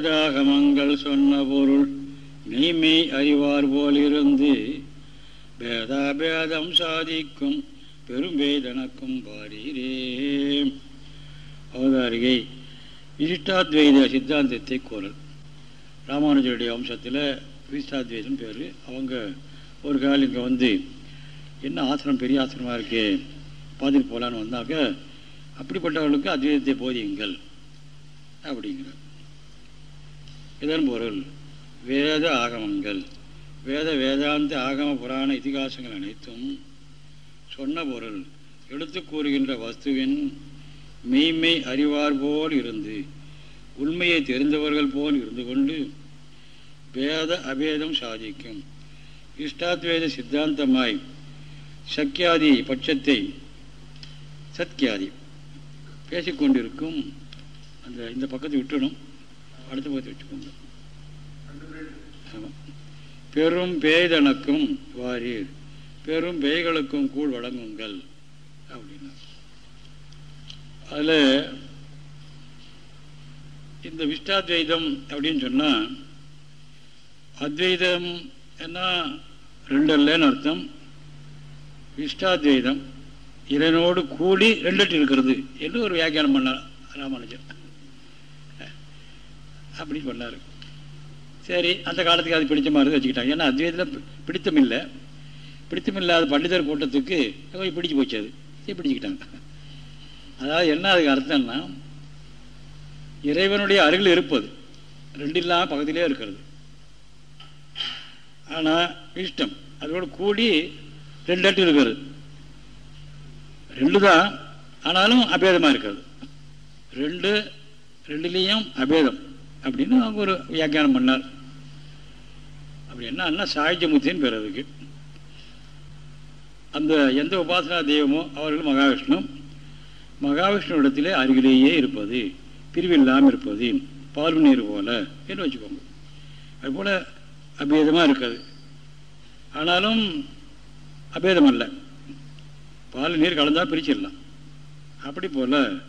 வேதாகமங்கள் சொன்ன பொருள் மெய்மை அறிவார் போலிருந்து பேதாபேதம் சாதிக்கும் பெரும்பேதனக்கும் பாரீரே அவதாரிகை விசிஷ்டாத்வைத சித்தாந்தத்தை கோரல். ராமானுஜருடைய வம்சத்தில் விசிஷ்டாத்வைதம் பேர். அவங்க ஒரு காலம் இங்கே வந்து என்ன ஆசிரம் பெரிய ஆசிரமாக இருக்கே? பார்த்துட்டு போகலான்னு வந்தாக்க அப்படிப்பட்டவர்களுக்கு அத்வைதத்தை போதியுங்கள். அப்படிங்கிறார். இதன் பொருள். வேத ஆகமங்கள். வேத வேதாந்த ஆகம புராண இதிகாசங்கள் அனைத்தும் சொன்ன பொருள். எடுத்து கூறுகின்ற வஸ்துவின் மெய்மை அறிவார் போல் இருந்து உண்மையை தெரிந்தவர்கள் போல் இருந்து கொண்டு வேத அபேதம் சாதிக்கும். இஷ்டாத்வேத சித்தாந்தமாய் சக்கியாதி பட்சத்தை சத்கியாதி பேசிக்கொண்டிருக்கும். அந்த இந்த பக்கத்தை விட்டுடும் அடுத்த பக்கத்தை வச்சுக்கோங்க பெரும் பேய்தனக்கும் வாரீர். பெரும் பேய்களுக்கும் கூழ் வழங்குங்கள். அப்படின்னா. அதில் இந்த விஷ்டாத்வைதம் அப்படின்னு சொன்னால் அத்வைதம் என்ன? ரெண்டல்லன்னு அர்த்தம். விஷ்டாத்வைதம் இதனோடு கூடி ரெண்டட்டு இருக்கிறது என்று ஒரு வியாக்கியானம் பண்ணார் ராமானுஜர். அப்படி பண்ணார். சரி அந்த காலத்துக்கு அது பிடிச்ச மாதிரி வச்சுக்கிட்டாங்க. ஏன்னா அத்வைதத்தில் பிடித்தம் இல்லை பிடித்தமில்லாத பண்டிதர் கூட்டத்துக்கு போய் பிடிச்சு போச்சு அது. சரி பிடிச்சிக்கிட்டாங்க. அதாவது என்ன அதுக்கு அர்த்தம்னா இறைவனுடைய அருகில் இருப்பது. ரெண்டு இல்லாமல் பக்கத்திலே இருக்கிறது. ஆனால் இஷ்டம். அதோடு கூடி ரெண்டு அட்டு இருக்கிறது. ரெண்டு தான் ஆனாலும் அபேதமாக இருக்கிறது. ரெண்டு ரெண்டுலேயும் அபேதம். அப்படின்னு அவங்க ஒரு வியாக்கியானம் பண்ணார். அப்படி என்ன சாகித்யமூர்த்தின்னு பேர் அதுக்கு. அந்த எந்த உபாசனா தெய்வமோ அவர்கள் மகாவிஷ்ணு. மகாவிஷ்ணு இடத்திலே அருகிலேயே இருப்பது பிரிவில்லாமல் இருப்பது பால் நீர் போல என்று வச்சுக்கோங்க. அதுபோல் அபேதமாக இருக்காது. ஆனாலும் அபேதம் அல்ல. பால் நீர் கலந்தால் பிரிச்சிடலாம். அப்படி போல்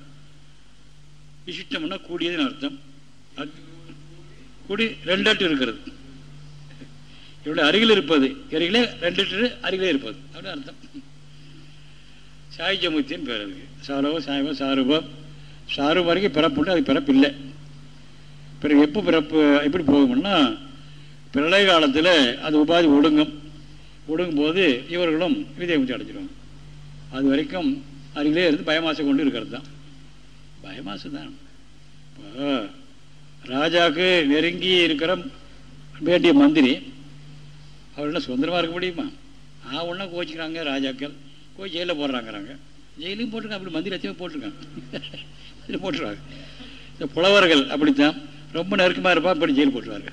விசிஷ்டம்னா கூடியதுன்னு அர்த்தம். குடி ரெண்டு இருக்கிறது. இவருடைய அருகில் இருப்பது அருகிலே ரெண்டு அருகிலே இருப்பது. அப்படின்னு அர்த்தம். சாயுஜமுத்தின்னு பேர் அதுக்கு சாரவம் சாயவம் சாரூபம் சாரூபம் வரைக்கும் பிறப்புண்டு அது பிறப்பு இல்லை. பிறகு எப்போ பிறப்பு எப்படி போகும்னா பிரளய காலத்தில் அது உபாதி ஒடுங்கும். ஒடுங்கும் போது இவர்களும் விதயமுத்தி அடைஞ்சிருவாங்க. அது வரைக்கும் அருகிலே இருந்து பயமாசை கொண்டு இருக்கிறது தான். பயமாசம் தான். இப்போ ராஜாவுக்கு நெருங்கி இருக்கிற வேண்டிய மந்திரி அவர்கள சுதந்திரமாக இருக்க முடியுமா? ஆ ஒன்றா கோச்சிக்கிறாங்க ராஜாக்கள். போய் ஜெயிலில் போடுறாங்கிறாங்க. ஜெயிலையும் போட்டிருக்காங்க அப்படி மந்திரி லட்சமாக போட்டிருக்காங்க. இதில் போட்டுருவாங்க. இந்த புலவர்கள் அப்படித்தான் ரொம்ப நெருக்கமாக இருப்பா அப்படி ஜெயில் போட்டுருவாங்க.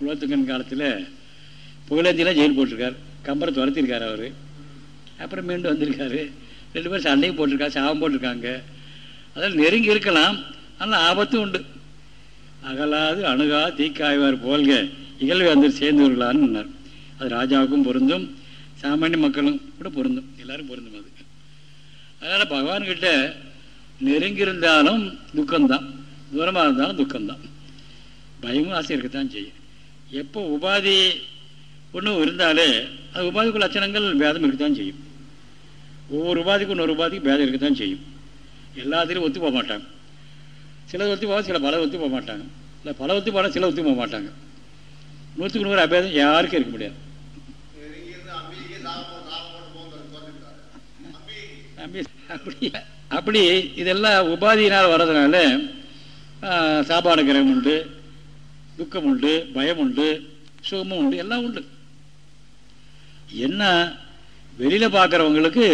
உலகத்துக்கன் காலத்தில் புகழேந்தியெலாம் ஜெயில் போட்டிருக்கார். கம்பரை துரத்திருக்கார் அவர். அப்புறம் மீண்டும் வந்திருக்காரு. ரெண்டு பேரும் சண்டையும் போட்டிருக்காரு சாபம் போட்டிருக்காங்க. அதில் நெருங்கி இருக்கலாம். ஆனால் ஆபத்தும் உண்டு. அகலாது அணுகா தீக்காய்வார் போல்க. இகழ்வு வந்து சேர்ந்தவர்களான்னு அது ராஜாவுக்கும் பொருந்தும் சாமானிய மக்களும் கூட பொருந்தும். எல்லாரும் பொருந்தும் அது. அதனால் பகவான்கிட்ட நெருங்கியிருந்தாலும் துக்கம்தான். தூரமாக இருந்தாலும் துக்கம்தான். பயமும் ஆசை இருக்கத்தான் செய்யும். எப்போ உபாதி ஒன்றும் இருந்தாலே அது உபாதிக்குள்ள லட்சணங்கள் பேதம் இருக்கத்தான் செய்யும். ஒவ்வொரு உபாதிக்கும் இன்னொரு உபாதிக்கு பேதம் இருக்கத்தான் செய்யும். எல்லாத்திலையும் ஒத்து போக மாட்டாங்க. சில ஒத்து போவாங்க சில பல ஒத்து போக மாட்டாங்க இல்லை பல ஒத்து போனால் சில ஒத்து போக மாட்டாங்க நூற்றுக்கு நூறு அபேதம் யாருக்கும் இருக்க முடியாது. அப்படி அப்படி இதெல்லாம் உபாதியினால் வர்றதுனால சாப்பாடு கிரகம் உண்டு துக்கம் உண்டு பயம் உண்டு சுகமும் உண்டு எல்லாம் உண்டு. என்ன வெளியில் பார்க்குறவங்களுக்கு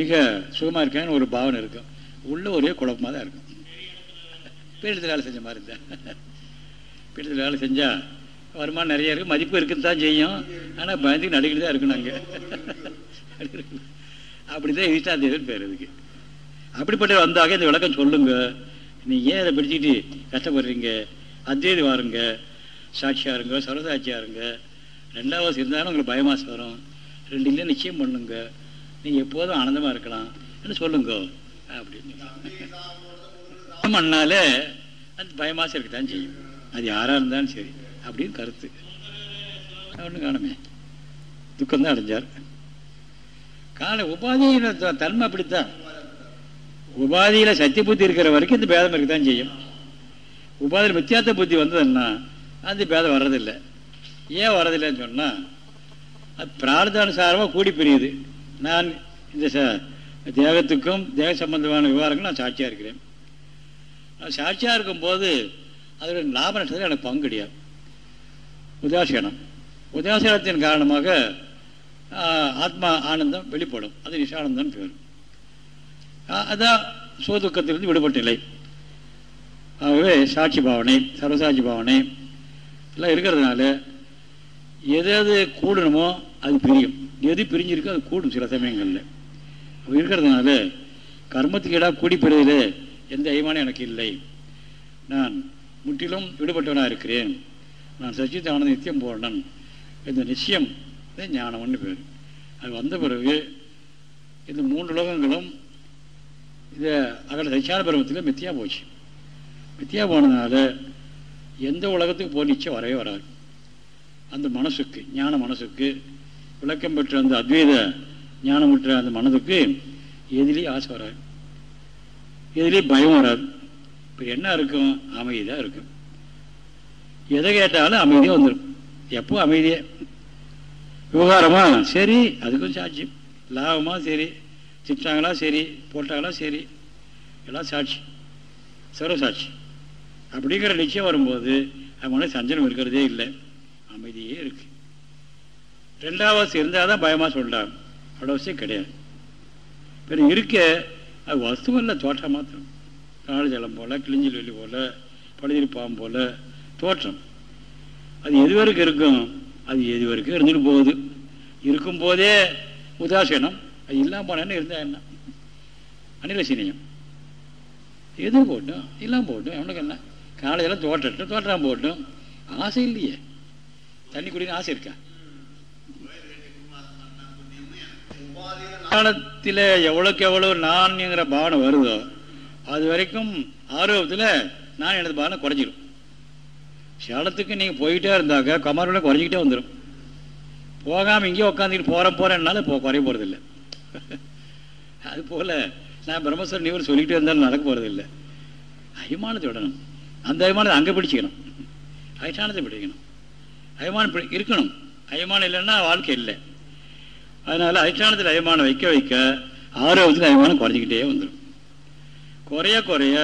மிக சுகமாக இருக்காங்கன்னு ஒரு பாவனை இருக்கும். உள்ள ஒரே குழப்பமாக தான் இருக்கும். பீடத்தில் வேலை செஞ்ச மாதிரி இருந்தால் பீடத்தில் வேலை செஞ்சால் வருமானம் நிறைய இருக்குது மதிப்பு இருக்குன்னு தான் செய்யும். ஆனால் பயந்துக்கு நடுக்கிட்டு தான் இருக்கணும் அங்கே. அப்படி தான் ஈஷ்டாதேவன் பேர் அதுக்கு. அப்படிப்பட்ட வந்தாக இந்த விளக்கம் சொல்லுங்க. நீ ஏன் அதை பிடிச்சிக்கிட்டு கஷ்டப்படுறீங்க? அத்வைதி வாருங்க. சாட்சியாக இருங்க சரசாட்சியாக இருங்க. ரெண்டாவது இருந்தாலும் உங்களுக்கு பயமாசு வரும். ரெண்டு இல்லை நிச்சயம் பண்ணுங்க. நீங்கள் எப்போதும் ஆனந்தமாக இருக்கலாம். சொல்லுங்க? அப்படின்னு. பண்ணாலே அது பயமாசம் இருக்கத்தான் செய்யும். அது யாராக இருந்தாலும் சரி. அப்படின்னு கருத்து. ஒன்றும் காணுமே. துக்கம்தான் அடைஞ்சார். கால உபாதியின தன்மை அப்படித்தான். உபாதியில சத்திய புத்தி இருக்கிற வரைக்கும் இந்த பேதம் இருக்க தான் செய்யும். உபாதியில் மித்தியாத்த புத்தி வந்ததுன்னா அந்த பேதம் வர்றதில்லை. ஏன் வர்றதில்லைன்னு சொன்னால் அது பிரார்த்தானுசாரமாக கூடி பிரியுது. நான் இந்த தேகத்துக்கும் தேக சம்பந்தமான விவகாரங்கள் நான் சாட்சியாக இருக்கிறேன். நான் சாட்சியாக இருக்கும்போது அதோட லாப நஷ்டத்தில் எனக்கு பங்கு கிடையாது உதாசீனம். உதாசீனத்தின் காரணமாக ஆத்மா ஆனந்தம் வெளிப்படும். அது நிஷானந்தம் பேர். அதான் சுவதுக்கத்திலிருந்து விடுபட்ட நிலை ஆகவே சாட்சி பாவனை சர்வசாட்சி பாவனை எல்லாம் இருக்கிறதுனால எது எது கூடணுமோ அது பிரியும். எது பிரிஞ்சிருக்கோ அது கூடும் சில சமயங்களில். அப்படி இருக்கிறதுனால கர்மத்துக்கு இடம் கூடி பெறுவதில் எந்த ஐமானம் எனக்கு இல்லை. நான் முற்றிலும் விடுபட்டவனாக இருக்கிறேன் நான் சச்சிதானந்த நித்தியம் போனன் இந்த நிச்சயம் ஞானம்னு பேர். அது வந்த பிறகு இந்த மூன்று உலகங்களும் இதை அகல சச்சியான பருவத்தில் மித்தியா போச்சு. மித்தியா போனதுனால எந்த உலகத்துக்கு போய் நிச்சயம் வரவே வராது. அந்த மனசுக்கு ஞான மனசுக்கு விளக்கம் பெற்ற அந்த அத்வைத ஞானம் பெற்ற அந்த மனதுக்கு எதிலேயும் ஆசை வராது. இதுலேயும் பயம் வராது. இப்போ என்ன இருக்கும்? அமைதியாக இருக்கும். எதை கேட்டாலும் அமைதியாக வந்துடும் எப்போ அமைதியே? விவகாரமா? சரி அதுக்கும் சாட்சி. லாபமாக சரி. திட்டாங்களா? சரி. போட்டாங்களா? சரி. எல்லாம் சாட்சி. சர்வசாட்சி அப்படிங்கிற நிச்சயம் வரும்போது அவனே சஞ்சலம் இருக்கிறதே இல்லை. அமைதியே இருக்கு. ரெண்டாவது இருந்தால் தான் பயமாக சொல்கிறாங்க அவ்வளோ கிடையாது. பிறகு இருக்க அது வஸ்துவல்ல தோற்றம் மாத்திரம். காடு ஜலம் போல் கிழிஞ்சில் வெள்ளி போல் பழுதிரி பாம்பு போல் தோற்றம். அது எது வரைக்கும் இருக்கும்? அது எது வரைக்கும் இருந்துட்டு போகுது. இருக்கும் போதே உதாசீனம். அது இல்லாமல் போனேன்னு இருந்தால் என்ன? அனிலசீனியம். எது போட்டும்? இல்லாமல் போட்டும். அவனுக்கு என்ன? காலேஜெல்லாம் தோட்டட்டும் தோற்றாம போட்டும். ஆசை இல்லையே. தண்ணி குடின்னு ஆசை இருக்கா? அஜானத்தில் எவ்வளோக்கு எவ்வளோ நான்ங்கிற பாவனை வருதோ அது வரைக்கும் ஆரோக்கியத்தில் நான் எனது பாவனை குறைஞ்சிரும். சேலத்துக்கு நீங்கள் போயிட்டே இருந்தாக்க குமாரோட குறைஞ்சிக்கிட்டே வந்துடும் போகாமல் இங்கேயே உட்காந்துக்கிட்டு போகிறேன் போகிறேன்னால இப்போ குறைய போகிறதில்லை அது போல் நான் பிரம்மஸ்வரன் நீவர் சொல்லிக்கிட்டே இருந்தாலும் நடக்க போகிறதில்லை அபிமானத்தை விடணும். அந்த அபிமானத்தை அங்கே பிடிச்சிக்கணும். அதிஷ்டானத்தை பிடிக்கணும். அபிமானம் பிடி- இருக்கணும். அபிமானம் இல்லைன்னா வாழ்க்கை இல்லை. அதனால் அதிஷ்டானத்தில் அபிமானம் வைக்க வைக்க ஆரோக்கியத்தில் அபிமானம் குறைஞ்சிக்கிட்டே வந்துடும். குறைய குறைய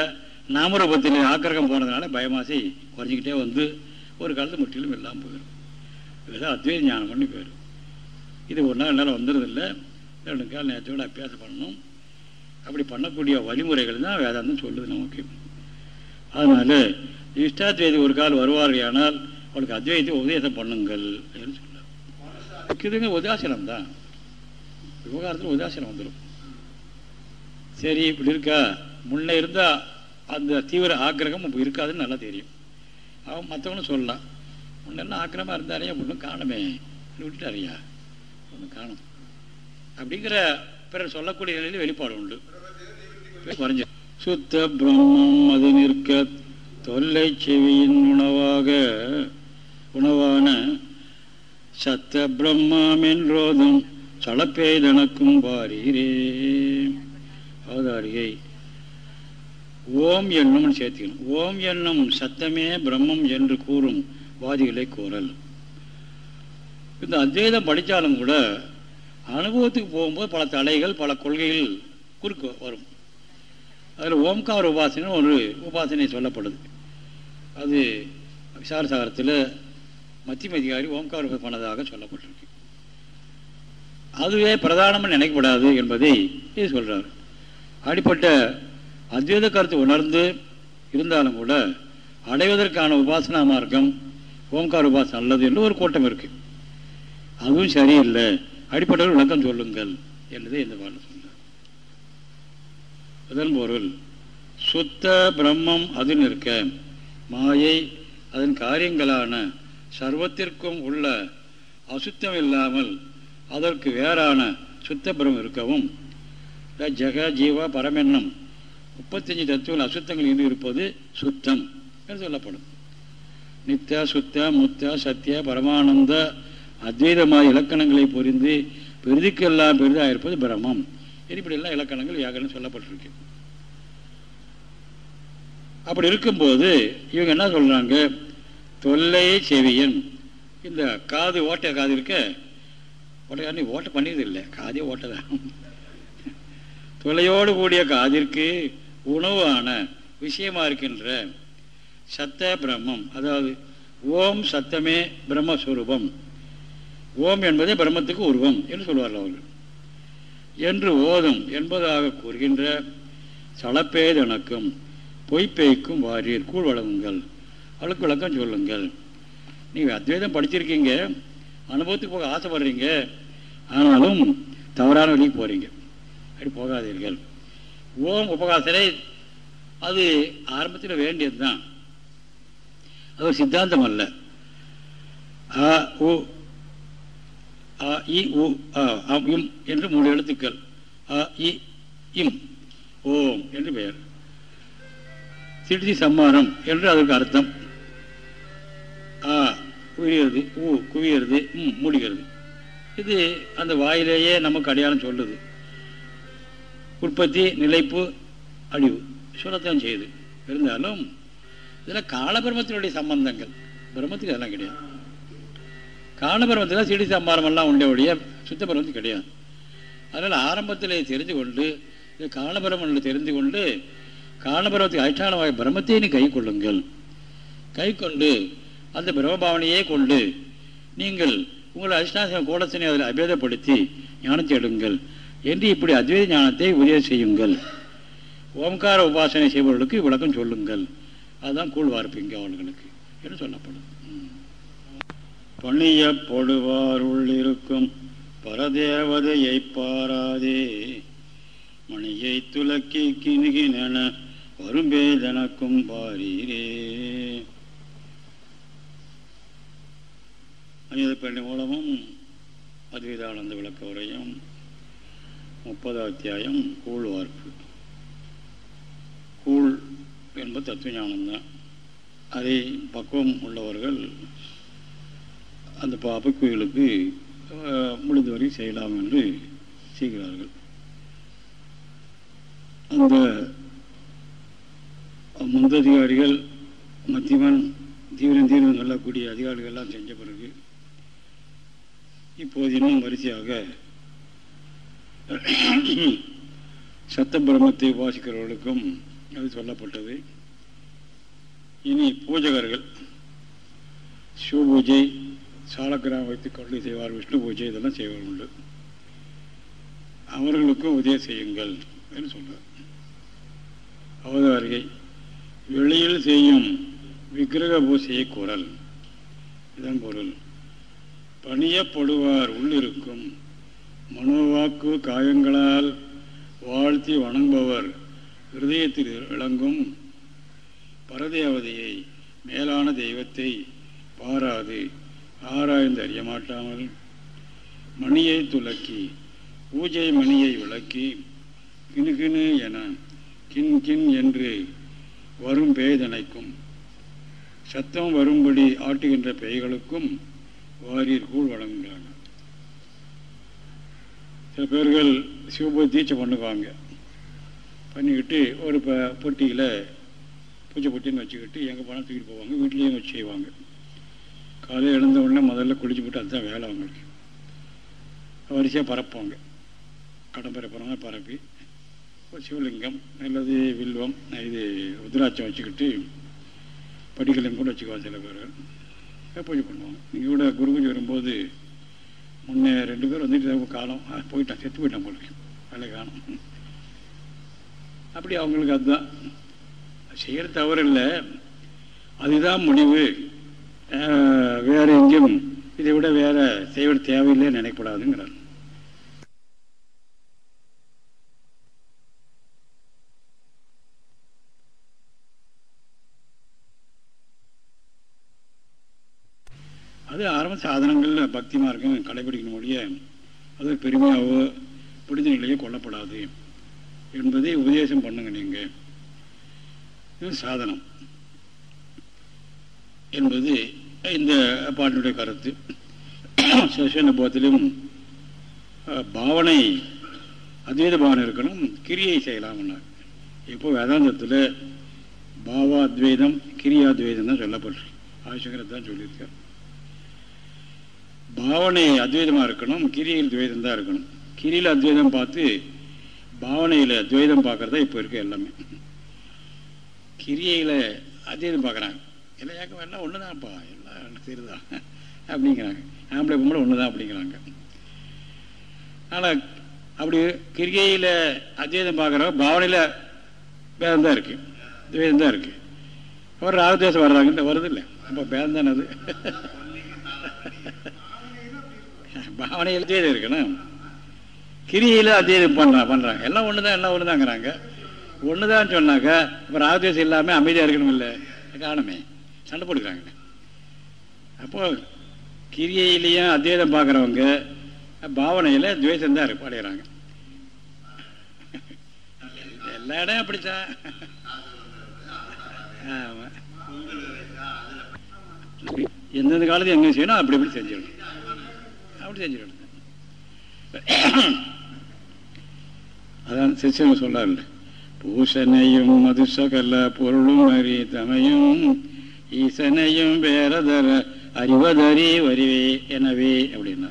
நாமரூபத்தில் ஆக்கிரகம் போனதுனால பயமாசி குறைஞ்சிக்கிட்டே வந்து ஒரு காலத்து முற்றிலும் இல்லாமல் போயிடும். இதுதான் அத்வைத ஞானம் பண்ணி போயிடும். இது ஒரு நாள் என்னால் வந்துடுறதில்லை ரெண்டு கால் நேரத்தோடு அபியாசம் பண்ணணும். அப்படி பண்ணக்கூடிய வழிமுறைகள் தான் வேதாந்தம் சொல்லுது நமக்கு. அதனால் இஷ்டாத்வைதி ஒரு கால் வருவார்கள் ஆனால் அவளுக்கு அத்வைத்தை உபதேசம் பண்ணுங்கள் அப்படின்னு சொல்ல இதுங்க உதாசீனம் தான் விவகாரத்தில் உதாசீனம் வந்துடும் சரி இப்படி இருக்கா? முன்னே இருந்தால் அந்த தீவிர ஆக்கிரகம் இப்போ இருக்காதுன்னு நல்லா தெரியும். அவன் மற்றவங்களும் சொல்லலாம். முன்னெல்லாம் ஆக்கிரமாக இருந்தாரே ஒன்றும் காணுமே. விட்டுட்டாரியா ஒன்றும் காணும். அப்படிங்கிற பிறர் சொல்லக்கூடிய நிலையில் வெளிப்பாடு உண்டு. குறைஞ்சு. சுத்த பிரம்மம் அது நிற்க தொல்லை செவியின் உணவாக உணவான சத்த பிரம்மாமென்றோதும் சளப்பேதனக்கும் வாரீரே. அவதாரியை ஓம் என்னும் சேர்த்துக்கணும். ஓம் என்னும் சத்தமே பிரம்மம் என்று கூறும் வாதிகளை கூறல் இந்த அத்வைதம் படித்தாலும் கூட அனுபவத்துக்கு போகும்போது பல தலைகள் பல கொள்கைகள் குறுக்கு வரும். அதில் ஓம்கார உபாசனை ஒரு உபாசனை சொல்லப்படுது. அது விசாரசாகரத்தில் மத்திய அதிகாரி ஓம்கார பண்ணதாக சொல்லப்பட்டிருக்கு. அதுவே பிரதானமாக நினைக்கப்படாது என்பதை இது சொல்கிறார் அப்படிப்பட்ட அத்வைத கருத்து உணர்ந்து இருந்தாலும் கூட அடைவதற்கான உபாசனா மார்க்கம் ஓம்கார் உபாசனை அல்லது என்று ஒரு கூட்டம் இருக்கு. அதுவும் சரியில்லை. அடிப்படையில் விளக்கம் சொல்லுங்கள் என்பதை இந்த பாடல் சொன்னார் முதல் பொருள் சுத்த பிரம்மம் அதில் நிற்க மாயை அதன் காரியங்களான சர்வத்திற்கும் உள்ள அசுத்தம் இல்லாமல் அதற்கு வேறான சுத்த இருக்கவும். ஜெக ஜீவ பரமென்னம். முப்பத்தஞ்சு தத்துவங்கள் அசுத்தங்கள் இன்று இருப்பது சுத்தம் என்று சொல்லப்படும். நித்த சுத்த முத்த சத்திய பரமானந்த அத்வைதമായ இலக்கணங்களை புரிந்து பெருதிக்கெல்லாம் பெரிதாக இருப்பது பிரம்மம். இப்படியெல்லாம் இலக்கணங்கள் வியாகரணம் சொல்லப்பட்டிருக்கு. அப்படி இருக்கும்போது இவங்க என்ன சொல்கிறாங்க தொல்லை செவியன். இந்த காது ஓட்டை காது இருக்க? ஓட்டக்காரன் ஓட்ட பண்ணியதில்லை. காதே ஓட்டதான் தொலையோடு கூடிய காதிற்கு உணவான விஷயமா இருக்கின்ற சத்த பிரம்மம் அதாவது ஓம் சத்தமே பிரம்மஸ்வரூபம். ஓம் என்பதே பிரம்மத்துக்கு உருவம் என்று சொல்வார்கள் அவர்கள். என்று ஓதும் என்பதாக கூறுகின்ற சளப்பேதனக்கும் பொய்ப்பேய்க்கும் வாரீர் கூழ் வழங்குங்கள். அழுக்கு விளக்கம் சொல்லுங்கள். நீங்கள் அத்வைதம் படிச்சிருக்கீங்க. அனுபவத்துக்கு போக ஆசைப்படுறீங்க. ஆனாலும் தவறான வழிக்கு போகிறீங்க அப்படி போகாதீர்கள். ஓம் உபகாசனை அது ஆரம்பத்தில் வேண்டியது தான் அது ஒரு சித்தாந்தம் அல்ல. அ உ அ இ உ இம் என்று மூணு எழுத்துக்கள். அ இ இம் ஓம் என்று பெயர். திருச்சி சம்மானம் என்று அதற்கு அர்த்தம். ஆ குவியறது ஊ குவியறது ம் மூடிகிறது இது அந்த வாயிலேயே நமக்கு அடையாளம் சொல்லுது. உற்பத்தி நிலைப்பு அழிவு. சொல்லத்தான் செய்யுது. இருந்தாலும் இதில் காலபிரமத்தினுடைய சம்பந்தங்கள். பிரம்மத்துக்கு அதெல்லாம் கிடையாது. காலபிரமத்தில் சிடி சம்பாரமெல்லாம் உடைய சுத்த பிரமத்து கிடையாது. அதனால் ஆரம்பத்தில் தெரிந்து கொண்டு இது காலபிரமனில் தெரிந்து கொண்டு காலபிரமத்துக்கு அதிஷ்டானமாக பிரம்மத்தை கை கொள்ளுங்கள். கை கொண்டு அந்த பிரம்மபாவனையே கொண்டு நீங்கள் உங்கள் அதிஷ்டாசன கோலத்தினை அதில் அபேதப்படுத்தி ஞானத்தை எடுங்கள் என்று இப்படி அத்வைத ஞானத்தை உதவி செய்யுங்கள். ஓம்கார உபாசனை செய்பவர்களுக்கு விளக்கம் சொல்லுங்கள். அதுதான் கூழ் வார்ப்பீங்க அவர்களுக்கு என்று சொல்லப்படும். பணிய இருக்கும் உள்ளிருக்கும் பரதேவதையை பாராதே. மணியை துலக்கி கிணுகின வரும்பேதனக்கும் பாரீரே அநியத மூலமும் அத்வைதானந்த விளக்க உரையும் முப்பதாம் அத்தியாயம் கூழ் வார்ப்பு. கூழ் என்பது தத்துவ ஞானம்தான் அதை பக்குவம் உள்ளவர்கள் அந்த அபக்குவிகளுக்கு முடிந்தவரை செய்யலாம் என்று செய்கிறார்கள். அந்த முந்ததிகாரிகள் மத்தியமன் தீவிரம் தீவிரம் சொல்லக்கூடிய அதிகாரிகள்லாம் செஞ்ச பிறகு இப்போது இன்னும் வரிசையாக சத்த பிரம்மத்தை உபாசிக்கிறவர்களுக்கும் அது சொல்லப்பட்டது. இனி பூஜகர்கள் சிவ பூஜை சாலக்கிராமம் வைத்து கொண்டு செய்வார் விஷ்ணு பூஜை இதெல்லாம் செய்வார் உண்டு. அவர்களுக்கும் உதவி செய்யுங்கள் என்று சொல்றார். அவதாரிகை வெளியில் செய்யும் விக்கிரக பூசையை கூறல். இதன் பொருள். பணியப்படுவார் உள்ளிருக்கும். மனோவாக்கு காயங்களால் வாழ்த்தி வணங்குபவர் ஹிருதயத்தில் விளங்கும் பரதேவதையை மேலான தெய்வத்தை பாராது ஆராய்ந்து அறியமாட்டாமல் மணியை துலக்கி பூஜை மணியை விளக்கி கிணுகிணு என கின் கின் என்று வரும் பேய்தனைக்கும் சத்தம் வரும்படி ஆட்டுகின்ற பேய்களுக்கும் வாரியர் கூழ் வழங்குகிறாங்க. சில பேர்கள் சிவபூஜை தீட்சை பண்ணுவாங்க. பண்ணிக்கிட்டு ஒரு ப பொட்டியில் பூஜை பொட்டின்னு வச்சுக்கிட்டு எங்கே பணம் தூக்கிட்டு போவாங்க வீட்லேயும் வச்சு செய்வாங்க. காலையில் எழுந்த உடனே முதல்ல குளிச்சு போட்டு அதுதான் வேலை அவங்களுக்கு. வரிசையாக பரப்பாங்க கடன் பரப்புறவங்க பரப்பி சிவலிங்கம் அல்லது வில்வம் இது ருத்ராட்சம் வச்சுக்கிட்டு படிக்கலையும் கூட வச்சுக்குவாங்க சில பேர். பூஜை பண்ணுவாங்க நீங்கள் கூட குரு பூஜை வரும்போது முன்னே ரெண்டு பேர் வந்துட்டு காலம் போயிட்டான் செத்து போயிட்டான் போல வேலை காணும் அப்படி அவங்களுக்கு அதுதான். செய்கிற தவறு இல்லை. அதுதான் முடிவு. வேறு எங்கேயும் இதை விட வேற செய்வது தேவையில்லை நினைக்கப்படாதுங்கிறார் அது ஆரம்ப சாதனங்களில் பக்தி மார்க்கம் கடைபிடிக்கணும் ஒழிய அது பெருமையாவோ பிடித்த நிலையோ கொல்லப்படாது என்பதை உபதேசம் பண்ணுங்க நீங்கள் இது சாதனம். என்பது இந்த பாட்டினுடைய கருத்து. சிவசனபோத்திலும் பாவனை அத்வைத பாவனை இருக்கணும் கிரியை செய்யலாம்னார் இப்போ வேதாந்தத்தில் பாவாத்வைதம் கிரியாத்வைதம் தான் சொல்லப்பட்டு ஆசிரியர் தான் சொல்லியிருக்கார். பாவனை அத்வைதமாக இருக்கணும் கிரியில் துவைதம் தான் இருக்கணும். கிரியில் அத்வைதம் பார்த்து பாவனையில் துவைதம் பார்க்குறதா இப்போ இருக்க எல்லாமே. கிரியையில் அத்வைதம் பார்க்குறாங்க. எல்லாம் ஏக்கம் எல்லாம் ஒன்று தான்ப்பா எல்லாம் எனக்கு அப்படிங்கிறாங்க. ஆம்பளை பொம்பளை ஒன்று தான் அப்படிங்கிறாங்க. ஆனால் அப்படி கிரிகையில் அத்வைதம் பார்க்குறவங்க பாவனையில் பேதம் தான் இருக்குது துவேதம் தான் இருக்குது அப்புறம் ராகதேசம் வர்றாங்க வருது இல்லை. அப்போ பேதம் தானே அது. பாவனையில் துவேதம் இருக்கணும் கிரியில் அத்வைதம் பண்ணுறான் பண்ணுறாங்க எல்லாம் ஒன்று தான் எல்லாம் ஒன்று தாங்கிறாங்க ஒன்று தான் சொன்னாக்கா இப்போ ராகதேசம் இல்லாமல் அமைதியாக இருக்கணும் இல்லை? காணுமே சண்டை போட்டுக்கிறாங்க. அப்போ கிரியையிலையும் அத்வைதம் பார்க்குறவங்க பாவனையில் துவேஷம் தான் இருக்கு அடைகிறாங்க எல்லா இடம் அப்படித்தான். ஆமாம் எந்தெந்த காலத்தில் எங்கே செய்யணும் அப்படி இப்படி செஞ்சிடணும். அப்படி செஞ்சிடணும் அதான் சிச்சனை சொல்லார்ல பூசனையும் மதுசகல பொருளும் அறி தமையும் ஈசனையும் வேறதர அறிவதறி வரிவே எனவே அப்படின்னா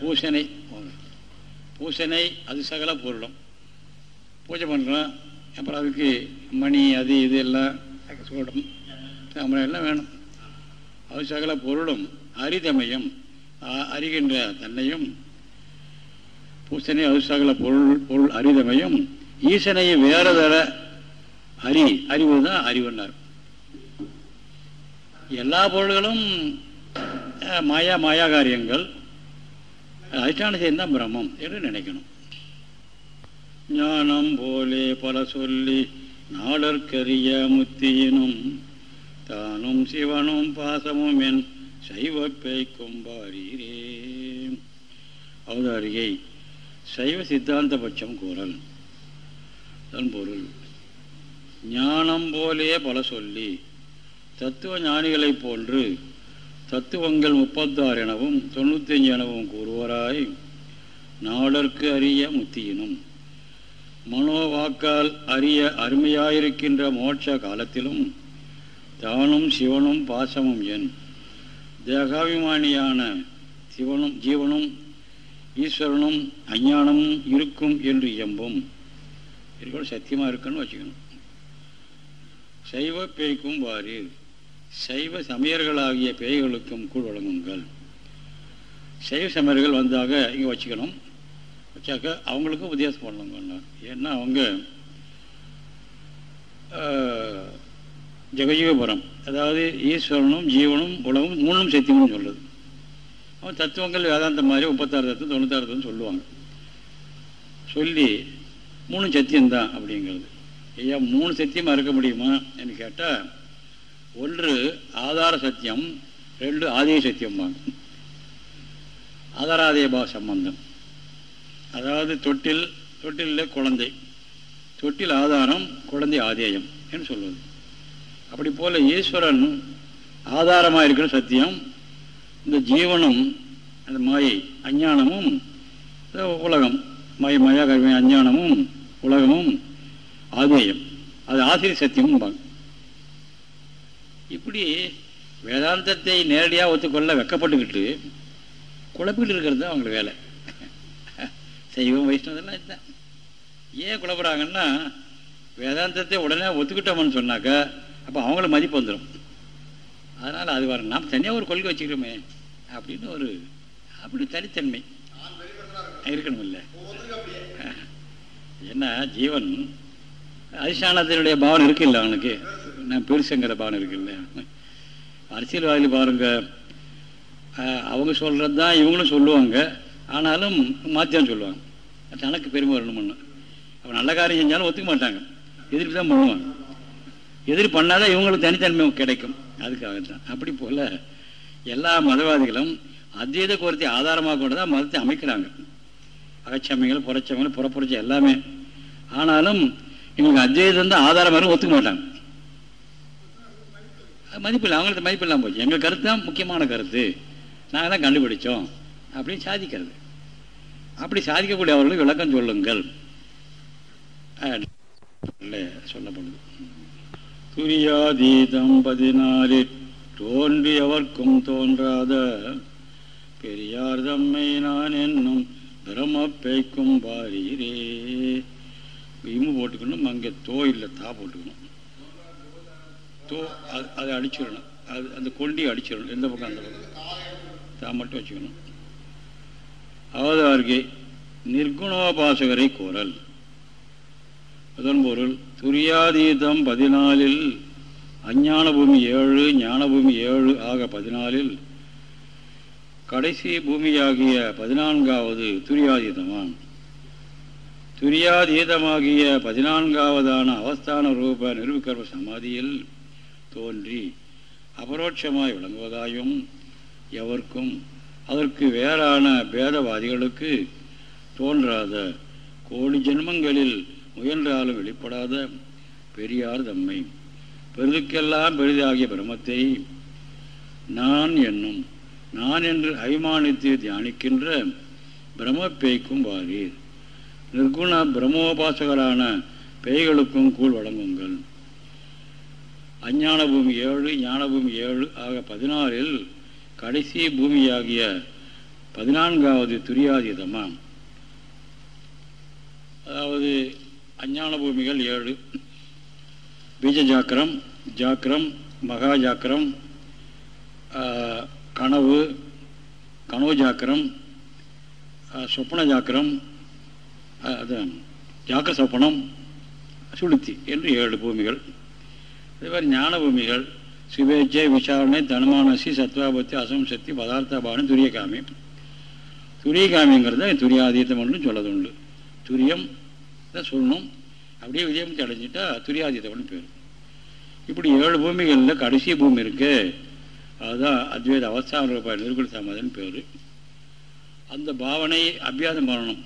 பூசனை பூசனை அது சகல பொருளும். பூஜை பண்ணுறோம் அப்புறம் அதுக்கு மணி அது இது எல்லாம் சூடம் எல்லாம் வேணும் அது சகல பொருளும். அரிதமயம் அறிகின்ற தன்னையும் பூசனை அது சகல பொருள் பொருள் ஈசனையும் ஈசனையை வேற அறி அறிவு தான் அறிவுன்னார். எல்லா பொருள்களும் மாயா மாயா காரியங்கள் அதிஷ்டான செய்தான் பிரம்மம் என்று நினைக்கணும். ஞானம் போலே பல சொல்லி நாடற்கரிய முத்தியினும் தானும் சிவனும் பாசமும் என் சைவப்பை கொம்பாரீரே. அவதாரியை சைவ சித்தாந்த பட்சம் கூறல். தன் பொருள் ஞானம் போலே பல சொல்லி தத்துவ ஞானிகளைப் போன்று தத்துவங்கள் முப்பத்தாறு எனவும் தொண்ணூத்தஞ்சு எனவும் கூறுவராய். நாடற்கு அறிய முத்தியினும் மனோவாக்கால் அறிய அருமையாயிருக்கின்ற மோட்ச காலத்திலும் தானும் சிவனும் பாசமும் என் தேகாபிமானியான சிவனும் ஜீவனும் ஈஸ்வரனும் அஞ்ஞானமும் இருக்கும் என்று எம்பும். இருக்கணும் சத்தியமாக இருக்குன்னு வச்சுக்கணும். சைவ பேய்க்கும் வாரீர் சைவ சமையர்களாகிய பேய்களுக்கும் கூழ் வழங்குங்கள். சைவ சமயர்கள் வந்தாக இங்கே வச்சுக்கணும். வச்சாக்க அவங்களுக்கும் உபதேசம் பண்ணணுங்க ஏன்னா அவங்க ஜெகஜீவபுரம். அதாவது ஈஸ்வரனும் ஜீவனும் உலகம் மூணும் சத்தியம்னு சொல்லுது அவன் தத்துவங்கள் வேதாந்தம் மாதிரி முப்பத்தாறு தத்துவம் தொண்ணூத்தாறு தத்துவம் சொல்லுவாங்க. சொல்லி மூணு சத்தியம்தான் அப்படிங்கிறது. ஐயா மூணு சத்தியமாக இருக்க முடியுமா என்று கேட்டால் ஒன்று ஆதார சத்தியம் ரெண்டு ஆதிய சத்தியம்பாங்க. ஆதாராதேபா சம்பந்தம். அதாவது தொட்டில் தொட்டிலில் குழந்தை. தொட்டில் ஆதாரம் குழந்தை ஆதேயம் என்று சொல்வது அப்படி போல் ஈஸ்வரன் ஆதாரமாக இருக்கிற சத்தியம் இந்த ஜீவனும் அந்த மாயை அஞ்ஞானமும் உலகம் மாய மயா கருமை அஞ்ஞானமும் உலகமும் ஆதேயம். அது ஆசிரியர் சத்தியமும் இப்படி வேதாந்தத்தை நேரடியாக ஒத்துக்கொள்ள வெக்கப்பட்டுக்கிட்டு குழப்பிட்டு இருக்கிறது தான் அவங்களுக்கு வேலை. சைவம் வைஷ்ணவதெல்லாம் இதுதான். ஏன் குழப்புறாங்கன்னா வேதாந்தத்தை உடனே ஒத்துக்கிட்டோம்னு சொன்னாக்கா அப்போ அவங்கள மதிப்பு வந்துடும் அதனால் அது வர நாம் தனியாக ஒரு கொள்கை வச்சுக்கிறோமே அப்படின்னு ஒரு அப்படி தனித்தன்மை. இருக்கணும் இல்லை ஏன்னா ஜீவன் அதிஷ்டானத்தினுடைய பாவனை இருக்குல்ல அவனுக்கு. நான் பெருசுங்கிற பாவனை இருக்குல்ல. அரசியல்வாதிகள் பாருங்க. அவங்க சொல்கிறது தான் இவங்களும் சொல்லுவாங்க. ஆனாலும் மாத்தியம் சொல்லுவாங்க. தனக்கு பெருமை வரணும்னு. அவன் நல்ல காரியம் செஞ்சாலும் ஒத்துக்க மாட்டாங்க. எதிர்ப்பு தான் பண்ணுவாங்க. எதிர் பண்ணாதான் இவங்களுக்கு தனித்தன்மை கிடைக்கும். அதுக்காக தான் அப்படி போல் எல்லா மதவாதிகளும் அத்வைத கோரத்தை ஆதாரமாக கொண்டு தான் மதத்தை அமைக்கிறாங்க. அகச்சமைகள் புறச்சமைகள் புறப்புறச்சி எல்லாமே. ஆனாலும் இவங்களுக்கு அத்வைதம் தான் ஆதாரமாக ஒத்துக்க மாட்டாங்க. மதிப்பில்லை அவங்களுக்கு மதிப்பில்லாமல் போச்சு. எங்கள் கருத்து தான் முக்கியமான கருத்து. நாங்கள் தான் கண்டுபிடிச்சோம். அப்படின்னு சாதிக்கிறது. அப்படி சாதிக்கக்கூடிய அவர்களுக்கு விளக்கம் சொல்லுங்கள். சொல்லப்படுது துரியாதீதம் பதினாலில் தோன்றியவர்க்கும் தோன்றாத பெரியார் தம்மை நான் என்னும் பிரமப்பைக்கும் பாரீரே இம்மு போட்டுக்கணும் அங்கே தோ இல்லை தா போட்டுக்கணும். தோ அது அதை அடிச்சிடணும். அது அந்த கொண்டி அடிச்சிடணும். எந்த பக்கம் அந்த பக்கம்? தா மட்டும் வச்சுக்கணும். அவதார்கே நிர்குணோபாசகரை கோரல். அதன் பொருள் துரியாதீதம் பதினாலில் அஞ்ஞான பூமி ஏழு ஞான பூமி ஏழு ஆக பதினாலில் கடைசி பூமியாகிய பதினான்காவது துரியாதீதமான் துரியாதீதமாகிய பதினான்காவதான அவஸ்தான ரூப நிர்விகர்ம சமாதியில் தோன்றி அபரோட்சமாய் விளங்குவதாயும் எவர்க்கும் அதற்கு வேறான பேதவாதிகளுக்கு தோன்றாத கோடி ஜென்மங்களில் முயன்றாலும் வெளிப்படாத பெரியார் தம்மை. பெரிதுக்கெல்லாம் பெரிதாகிய பிரமத்தை நான் என்னும் நான் என்று அபிமானித்து தியானிக்கின்ற பிரம்ம பேய்க்கும் வாரீர். நிர்குண பிரம்மோபாசகரான பேய்களுக்கும் கூழ் வழங்குங்கள். அஞ்ஞான பூமி ஏழு ஞான பூமி ஏழு ஆக பதினாறில் கடைசி பூமியாகிய பதினான்காவது துரியாதீதமா அதாவது அஞ்ஞான பூமிகள் ஏழு. பீஜ ஜாக்கிரம் ஜாக்கிரம் மகா ஜாக்கிரம் கனவு கனவு ஜாக்கிரம் சொப்பன ஜாக்கிரம் அது ஜாக்கிர சொப்பனம் சுளுத்தி என்று ஏழு பூமிகள். இதே மாதிரி ஞான பூமிகள் சுபேச்சை விசாரணை தனுமானசி சத்வாபத்தி அசம்சக்தி பதார்த்தபானம் துரியகாமி. துரியகாமிங்கிறது துரியாதீதம் ஒன்று சொல்லதுண்டு. துரியம் தான் சொல்லணும். அப்படியே விஜயமுத்தி அடைஞ்சிட்டா துரியாதீதவன் பேர். இப்படி ஏழு பூமிகளில் கடைசி பூமி இருக்கு. அதுதான் அத்வைத அவஸ்தான ரூபாய் நிர்குண சமாதின்னு பேர். அந்த பாவனை அபியாசம் பண்ணணும்.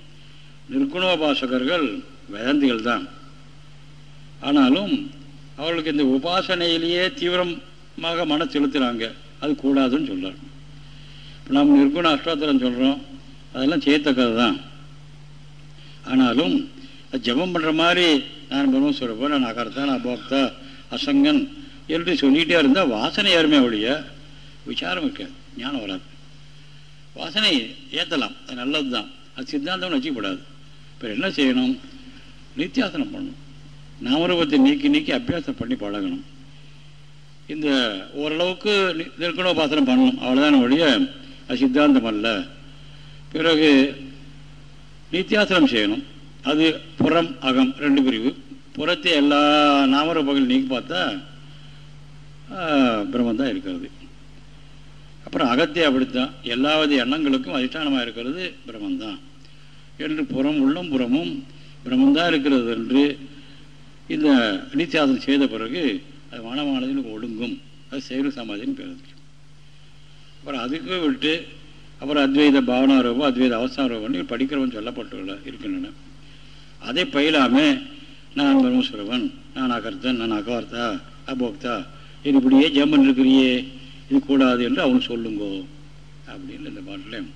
நிர்குணோபாசகர்கள் வேதாந்திகள் தான். ஆனாலும் அவர்களுக்கு இந்த உபாசனையிலேயே தீவிரமாக மன செலுத்துகிறாங்க அது கூடாதுன்னு சொல்கிறார் இப்போ நம்ம நிர்குண அஷ்டோத்திரம் சொல்கிறோம் அதெல்லாம் செய்யத்தக்கது தான். ஆனாலும் ஜபம் பண்ணுற மாதிரி நான் பிரம்மஸ்வரப்போ நான் அகர்த்தா நான் போக்தா அசங்கன் என்று சொல்லிகிட்டே இருந்தால் வாசனை யாருமே ஒழிய விசாரம் இருக்காது ஞானம் வராது. வாசனை ஏற்றலாம் அது நல்லது தான் அது சித்தாந்தம்னு வச்சுக்கப்படாது. இப்போ என்ன செய்யணும்? நித்தியாசனம் பண்ணணும். நாமரூபத்தை நீக்கி நீக்கி அபியாசம் பண்ணி பழகணும். இந்த ஓரளவுக்கு நிற்குணோபாசனம் பண்ணணும் அவ்வளோதான் ஒழிய அது சித்தாந்தம் அல்ல. பிறகு நித்தியாசனம் செய்யணும். அது புறம் அகம் ரெண்டு பிரிவு. புறத்தை எல்லா நாமரூபங்கள் நீக்கி பார்த்தா பிரம்மந்தான் இருக்கிறது. அப்புறம் அகத்தை அப்படித்தான். எல்லாவது எண்ணங்களுக்கும் அதிஷ்டானமாக இருக்கிறது பிரம்மந்தான். என்று புறம் உள்ளம் புறமும் பிரம்மந்தான் இருக்கிறது என்று இந்த நித்தியாசனம் செய்த பிறகு அது மனமானது ஒடுங்கும். அது செயல் சமாதின்னு பேர் அப்புறம் அதுக்கு விட்டு அப்புறம் அத்வைத பாவனா ரூபம் அத்வைத அவஸ்தான ரூபம் படிக்கிறவன் சொல்லப்பட்டுள்ள இருக்கின்றன. அதை பயிலாமல் நான் பிரம்மஸ்வரவன் நான் அகர்த்தன் நான் அகார்த்தா அபோக்தா. இது இப்படியே ஜம்மன் இருக்கிறியே இது கூடாது என்று அவன் சொல்லுங்கோ அப்படின்னு இந்த பாட்டில்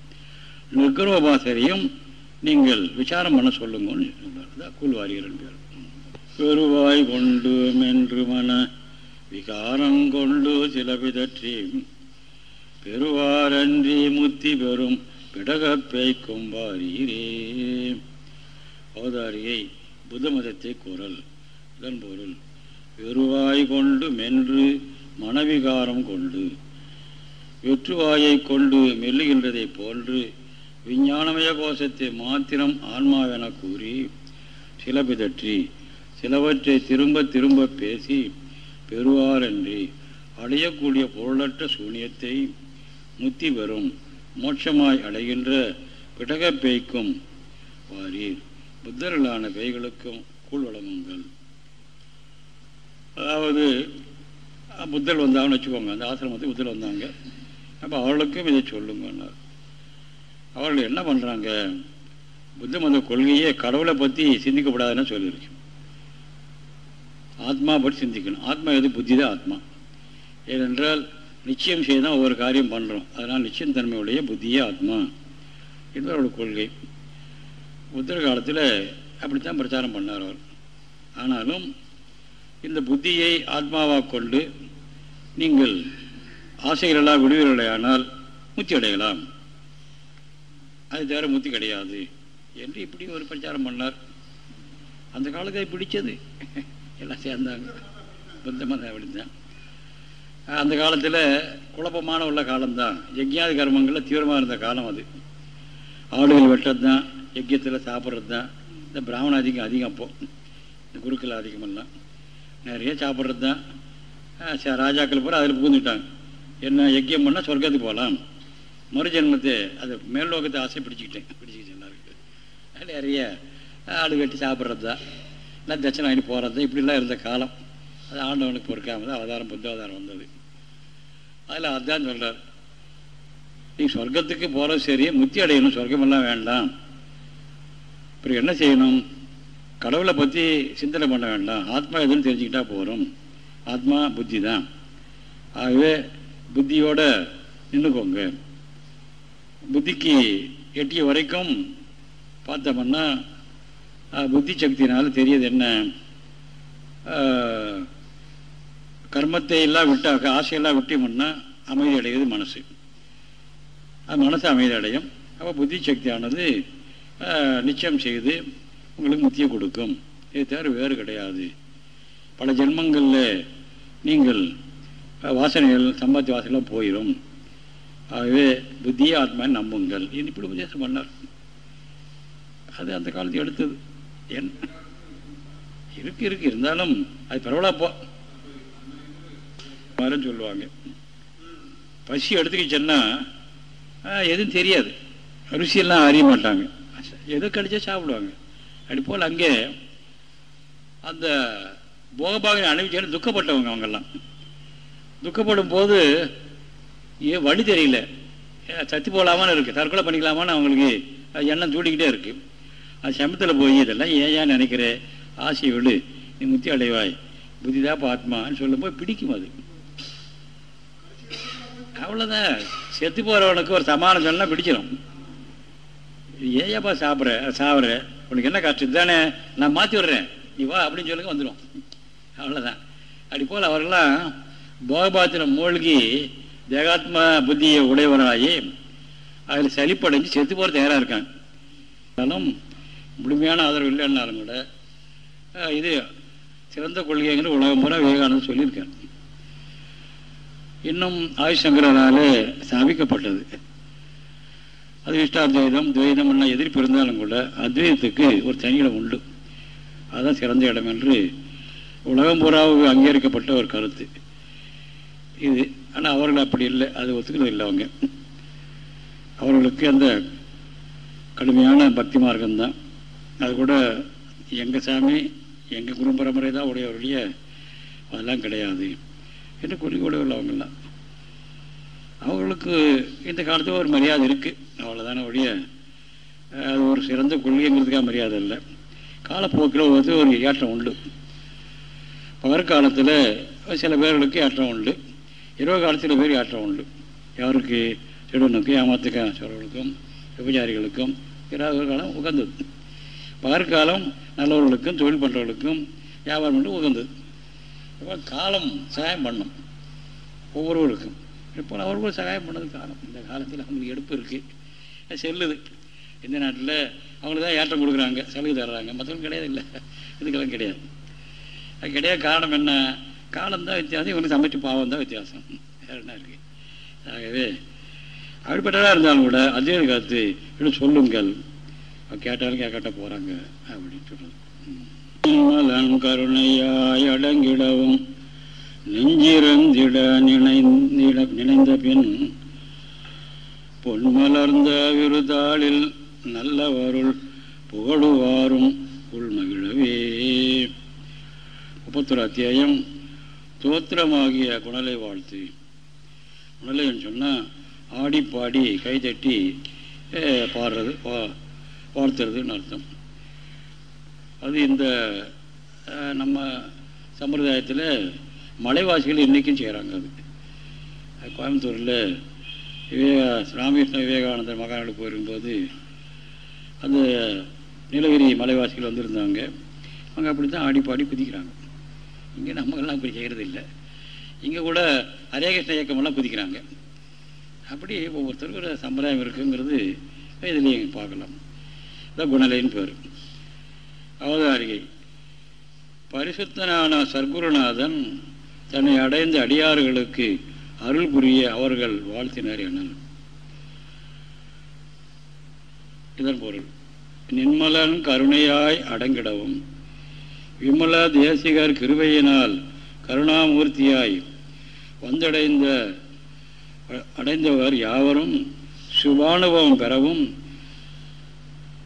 நிர்கரோபாசரையும் நீங்கள் விசாரம் பண்ண சொல்லுங்கன்னு சொல்றாரு கூழ்வாரியர் பேர் பெருவாய் கொண்டு மென்று மன விகாரங்கொண்டு சில பிதற்றி பெருவாரன்றி முத்தி பெறும் பிடகப்பை பேய்க்கும் அவதாரியை புத்த மதத்தை கூறல். இதன் பொருள் வெறுவாய் கொண்டு மென்று மனவிகாரம் கொண்டு வெற்றுவாயை கொண்டு மெல்லுகின்றதை போன்று விஞ்ஞானமய கோஷத்தை மாத்திரம் ஆன்மாவென கூறி சில பிதற்றி சிலவற்றை திரும்ப திரும்ப பேசி பெறுவாரென்றி அடையக்கூடிய பொருளற்ற சூனியத்தை முத்தி பெறும் மோட்சமாய் அடைகின்ற பிடகப் பேய்க்கும் வாரீர். புத்தர்களான பேய்களுக்கும் கூழ் வழங்குங்கள். அதாவது புத்தர் வந்தாங்கன்னு வச்சுக்கோங்க. அந்த ஆசிரமத்துக்கு புத்தர் வந்தாங்க. அப்போ அவர்களுக்கும் இதை சொல்லுங்கன்னார். அவர்கள் என்ன பண்ணுறாங்க புத்த மத கொள்கையே கடவுளை பற்றி சிந்திக்கப்படாதுன்னு சொல்லியிருக்கு ஆத்மா பற்றி சிந்திக்கணும். ஆத்மா எது? புத்தி தான் ஆத்மா. ஏனென்றால் நிச்சயம் செய்து தான் ஒவ்வொரு காரியம் பண்ணுறோம் அதனால் நிச்சயம் தன்மையுடைய புத்தியே ஆத்மா. என்பது அவருடைய கொள்கை. உத்தர காலத்தில் அப்படித்தான் பிரச்சாரம் பண்ணார் அவர். ஆனாலும் இந்த புத்தியை ஆத்மாவாக கொண்டு நீங்கள் ஆசைகளெல்லாம் விடுவீர்களானால் முத்தி அடையலாம் அது தவிர முத்தி கிடையாது என்று இப்படி ஒரு பிரச்சாரம் பண்ணார். அந்த காலத்தை பிடிச்சது. எல்லாம் சேர்ந்தாங்க. புத்தமாக அப்படித்தான். அந்த காலத்தில் குழப்பமான உள்ள காலம்தான். யஜ்யாதி கர்மங்களில் தீவிரமாக இருந்த காலம் அது. ஆடுகள் வெட்டது தான் யஜ்யத்தில் சாப்பிட்றது தான் இந்த பிராமண அதிகம் அதிகம் அப்போ. இந்த குருக்கள் அதிகமெல்லாம். நிறைய சாப்பிட்றது தான் ராஜாக்கள் பூரா அதில் புகுந்துட்டாங்க. என்ன யஜ்யம் பண்ணால் சொர்க்கத்துக்கு போகலாம். மறுஜென்மத்தை அது மேல்லோகத்தை ஆசை பிடிச்சிக்கிட்டேன் பிடிச்சிக்கிட்டேன் எல்லாருக்கு நிறைய ஆடு கட்டி சாப்பிட்றது தான் இல்லை தட்சணை வாங்கி போகிறது தான் இப்படிலாம் இருந்த காலம். அது ஆண்டவனுக்கு பொறுக்காம தான் அவதாரம் புத்த அவதாரம் வந்தது. அதில் அதுதான் சொல்கிறார் நீ சொர்க்கத்துக்கு போகிறது சரி முத்தி அடையணும். சொர்க்கமெல்லாம் வேண்டாம். அப்புறம் என்ன செய்யணும்? கடவுளை பற்றி சிந்தனை பண்ண வேண்டாம். ஆத்மா எதுன்னு தெரிஞ்சுக்கிட்டா போகிறோம் ஆத்மா புத்தி தான் ஆகவே புத்தியோட நின்றுக்கோங்க புத்திக்கு எட்டிய வரைக்கும் பார்த்தோம்னா புத்தி சக்தினால் தெரியுது என்ன? கர்மத்தை எல்லாம் விட்டா ஆசையெல்லாம் விட்டோம்னா அமைதி அடைகிறது மனசு. அது மனசு அமைதி அடையும். அப்போ புத்தி சக்தியானது நிச்சயம் செய்து உங்களுக்கு முத்தியை கொடுக்கும். இது தவிர வேறு கிடையாது. பல ஜென்மங்களில் நீங்கள் வாசனைகள் சம்பாத்திய வாசனைலாம் போயிடும் ஆகவே புத்தியே ஆத்மா நம்புங்கள் இது இப்படி உபதேசம் பண்ணார். அது அந்த காலத்தை எடுத்தது. என் இருக்கு இருக்கு. இருந்தாலும் அது பரவலாப்போ மாதிரி சொல்லுவாங்க. பசி எடுத்துக்கிச்சேன்னா எதுவும் தெரியாது. அரிசியெல்லாம் அறிய மாட்டாங்க. எது கிடைச்சா சாப்பிடுவாங்க. அப்படி போல் அங்கே அந்த போகபாகனை அனுபவிச்சு துக்கப்பட்டவங்க அவங்கெல்லாம். துக்கப்படும் போது ஏன் வழி தெரியல. சத்தி போகலாமான்னு இருக்குது தற்கொலை பண்ணிக்கலாமான்னு அவங்களுக்கு அது எண்ணம் தூடிக்கிட்டே இருக்கு. அது சமத்தில் போய் இதெல்லாம் ஏன் ஏன் நினைக்கிற? ஆசையை விடு. நீ முத்தி அடைவாய். புத்திதாப்ப ஆத்மான்னு சொல்லும்போது பிடிக்கும் அது. அவ்வளோதான் செத்து போகிறவனுக்கு ஒரு சமானம் சொன்னால் பிடிச்சிடும் ஏயாப்பா சாப்பிட்ற சாப்பிட்ற உனக்கு என்ன கஷ்டம் தானே நான் மாற்றி விடுறேன். நீ வா அப்படின்னு சொல்லுங்க வந்துடும் அவ்வளோதான் அப்படி போல் அவரெல்லாம் போகபாத்திரம் மூழ்கி தேகாத்மா புத்தியை உடையவராகி அதில் சளிப்படைஞ்சு செத்து போகிற தயாராக இருக்காங்க. ஆனாலும் முழுமையான ஆதரவு இல்லைன்னாலும் கூட இது சிறந்த கொள்கைங்கிற உலகம் பூரா விவேகானந்தர் சொல்லியிருக்காங்க இன்னும் ஆயுஷங்கரால் ஸ்தாபிக்கப்பட்டது. அது இஷ்டாத்வைதம் துவைதம் எல்லாம் எதிர்ப்பு இருந்தாலும் கூட அத்வைதத்துக்கு ஒரு தனி இடம் உண்டு. அதுதான் சிறந்த இடம் என்று உலகம் பூராவுக்கு அங்கீகரிக்கப்பட்ட ஒரு கருத்து. இது. ஆனால் அவர்கள் அப்படி இல்லை. அது ஒத்துக்கிறது இல்லை அவங்க. அவர்களுக்கு அந்த கடுமையான பக்தி மார்க்கம்தான் அது கூட எங்கள் சாமி எங்கள் குரு பரம்பரை தான் உடையவருடைய அதெல்லாம் கிடையாது. என்று கொள்கையுடையவர்கள் அவங்கெல்லாம் அவங்களுக்கு இந்த காலத்தில் ஒரு மரியாதை இருக்குது அவ்வளோதான ஒழிய அது ஒரு சிறந்த கொள்கைங்கிறதுக்காக மரியாதை இல்லை. காலப்போக்கில் வந்து ஒரு ஏற்றம் உண்டு. பகற்காலத்தில் சில பேர்களுக்கு ஏற்றம் உண்டு. இரவு காலத்தில் பேர் ஏற்றம் உண்டு. யாருக்கு? திருடனுக்கும் ஏமாத்துக்காரர்களுக்கும் விபச்சாரிகளுக்கும் இரவு காலம் உகந்தது. பகற்காலம் நல்லவர்களுக்கும் தொழில் பண்ணுறவர்களுக்கும் வியாபாரம் பண்ணி உகந்தது. காலம் சகாயம் பண்ணும். ஒவ்வொருவருக்கும். இப்போ அவர்களும் சகாயம் பண்ணது காலம் இந்த காலத்தில் அவங்களுக்கு எடுப்பு இருக்குது செல்லுது. இந்த நாட்டில் அவங்களுக்கு தான் ஏற்றம் கொடுக்குறாங்க. சலுகை தர்றாங்க. மற்றவங்க கிடையாது இல்லை. இதுக்கெல்லாம் கிடையாது. அது கிடையாது காரணம் என்ன? காலம்தான் வித்தியாசம். இவனுக்கு சமைச்சு பாவம் தான் வித்தியாசம். வேறு என்ன இருக்குது ஆகவே அப்படிப்பட்டதாக இருந்தாலும் கூட அதே காத்து இன்னும் சொல்லுங்கள். கேட்டாலும் கேட்கட்ட போகிறாங்க அப்படின்னு சொல்கிறது கருணையாய் அடங்கிடவும். நெஞ்சிறந்திட நினைந்திட நினைந்த பின் பொன்மலர்ந்த விருதாளில் நல்லவருள் புகழுவாரும் உள்மகிழவே முப்பத்தொரு அத்தியாயம். தோத்திரமாகிய குணலை வாழ்த்து. குணலைன்னு சொன்னால் ஆடி பாடி கைதட்டி பாடுறது பா வாழ்த்துறதுன்னு அர்த்தம். அது இந்த நம்ம சம்பிரதாயத்தில் மலைவாசிகள் இன்றைக்கும் செய்கிறாங்க அது. கோயம்புத்தூரில் விவேக ராமகிருஷ்ண விவேகானந்தர் மகாநாடு போயிருக்கும்போது அந்த நீலகிரி மலைவாசிகள் வந்திருந்தாங்க. அவங்க அப்படி தான் ஆடி பாடி குதிக்கிறாங்க. இங்கே நம்மளாம் அப்படி செய்கிறது இல்லை இங்கே கூட ஹரே கிருஷ்ண இயக்கமெல்லாம் குதிக்கிறாங்க. அப்படி ஒவ்வொருத்தருக்கும் ஒரு சம்பிரதாயம் இருக்குங்கிறது இதுலேயும் பார்க்கலாம். இதான் குணலைன்னு பேர். அவதாரிகை. பரிசுத்தனான சர்க்குருநாதன் தன்னை அடைந்த அடியார்களுக்கு அருள் புரிய அவர்கள் வாழ்த்தினர் என இதன் பொருள் நின்மலன் கருணையாய் அடங்கிடவும் விமல தேசிகர் கிருவையினால் கருணாமூர்த்தியாய் வந்தடைந்த அடைந்தவர் யாவரும் சுபானுபவம் பெறவும்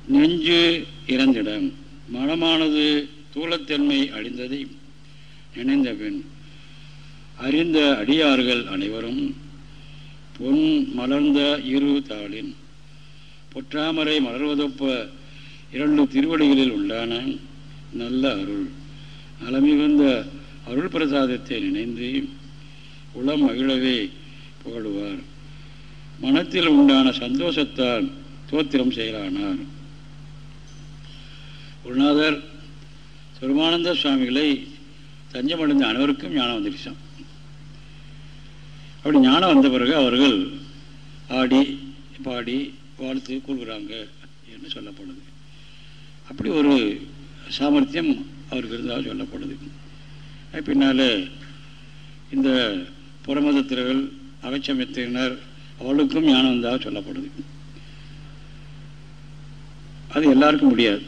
நெஞ்சு இறந்திடம் மனமானது தூளத்தன்மை அழிந்ததை நினைந்த பின் அறிந்த அடியார்கள் அனைவரும் பொன் மலர்ந்த இரு தாளின் பொற்றாமரை மலர்வதொப்ப இரண்டு திருவடிகளில் உண்டான நல்ல அருள். நலமிகுந்த அருள் பிரசாதத்தை நினைந்து உளம் மகிழவே புகழுவார். மனத்தில் உண்டான சந்தோஷத்தால் தோத்திரம் செயலானார். குருநாதர் சுருமானந்த சுவாமிகளை தஞ்சமடைந்த அனைவருக்கும் ஞானம் வந்துருச்சான் அப்படி ஞானம் வந்த பிறகு அவர்கள் ஆடி பாடி வாழ்த்து கூறுகிறாங்க என்று சொல்லப்படுது. அப்படி ஒரு சாமர்த்தியம் அவருக்கு இருந்ததாக சொல்லப்படுது. பின்னால் இந்த புறமதத்தினர்கள் அகச்சமயத்தினர் அவளுக்கும் ஞானம் வந்ததாக சொல்லப்படுது. அது எல்லாருக்கும் முடியாது.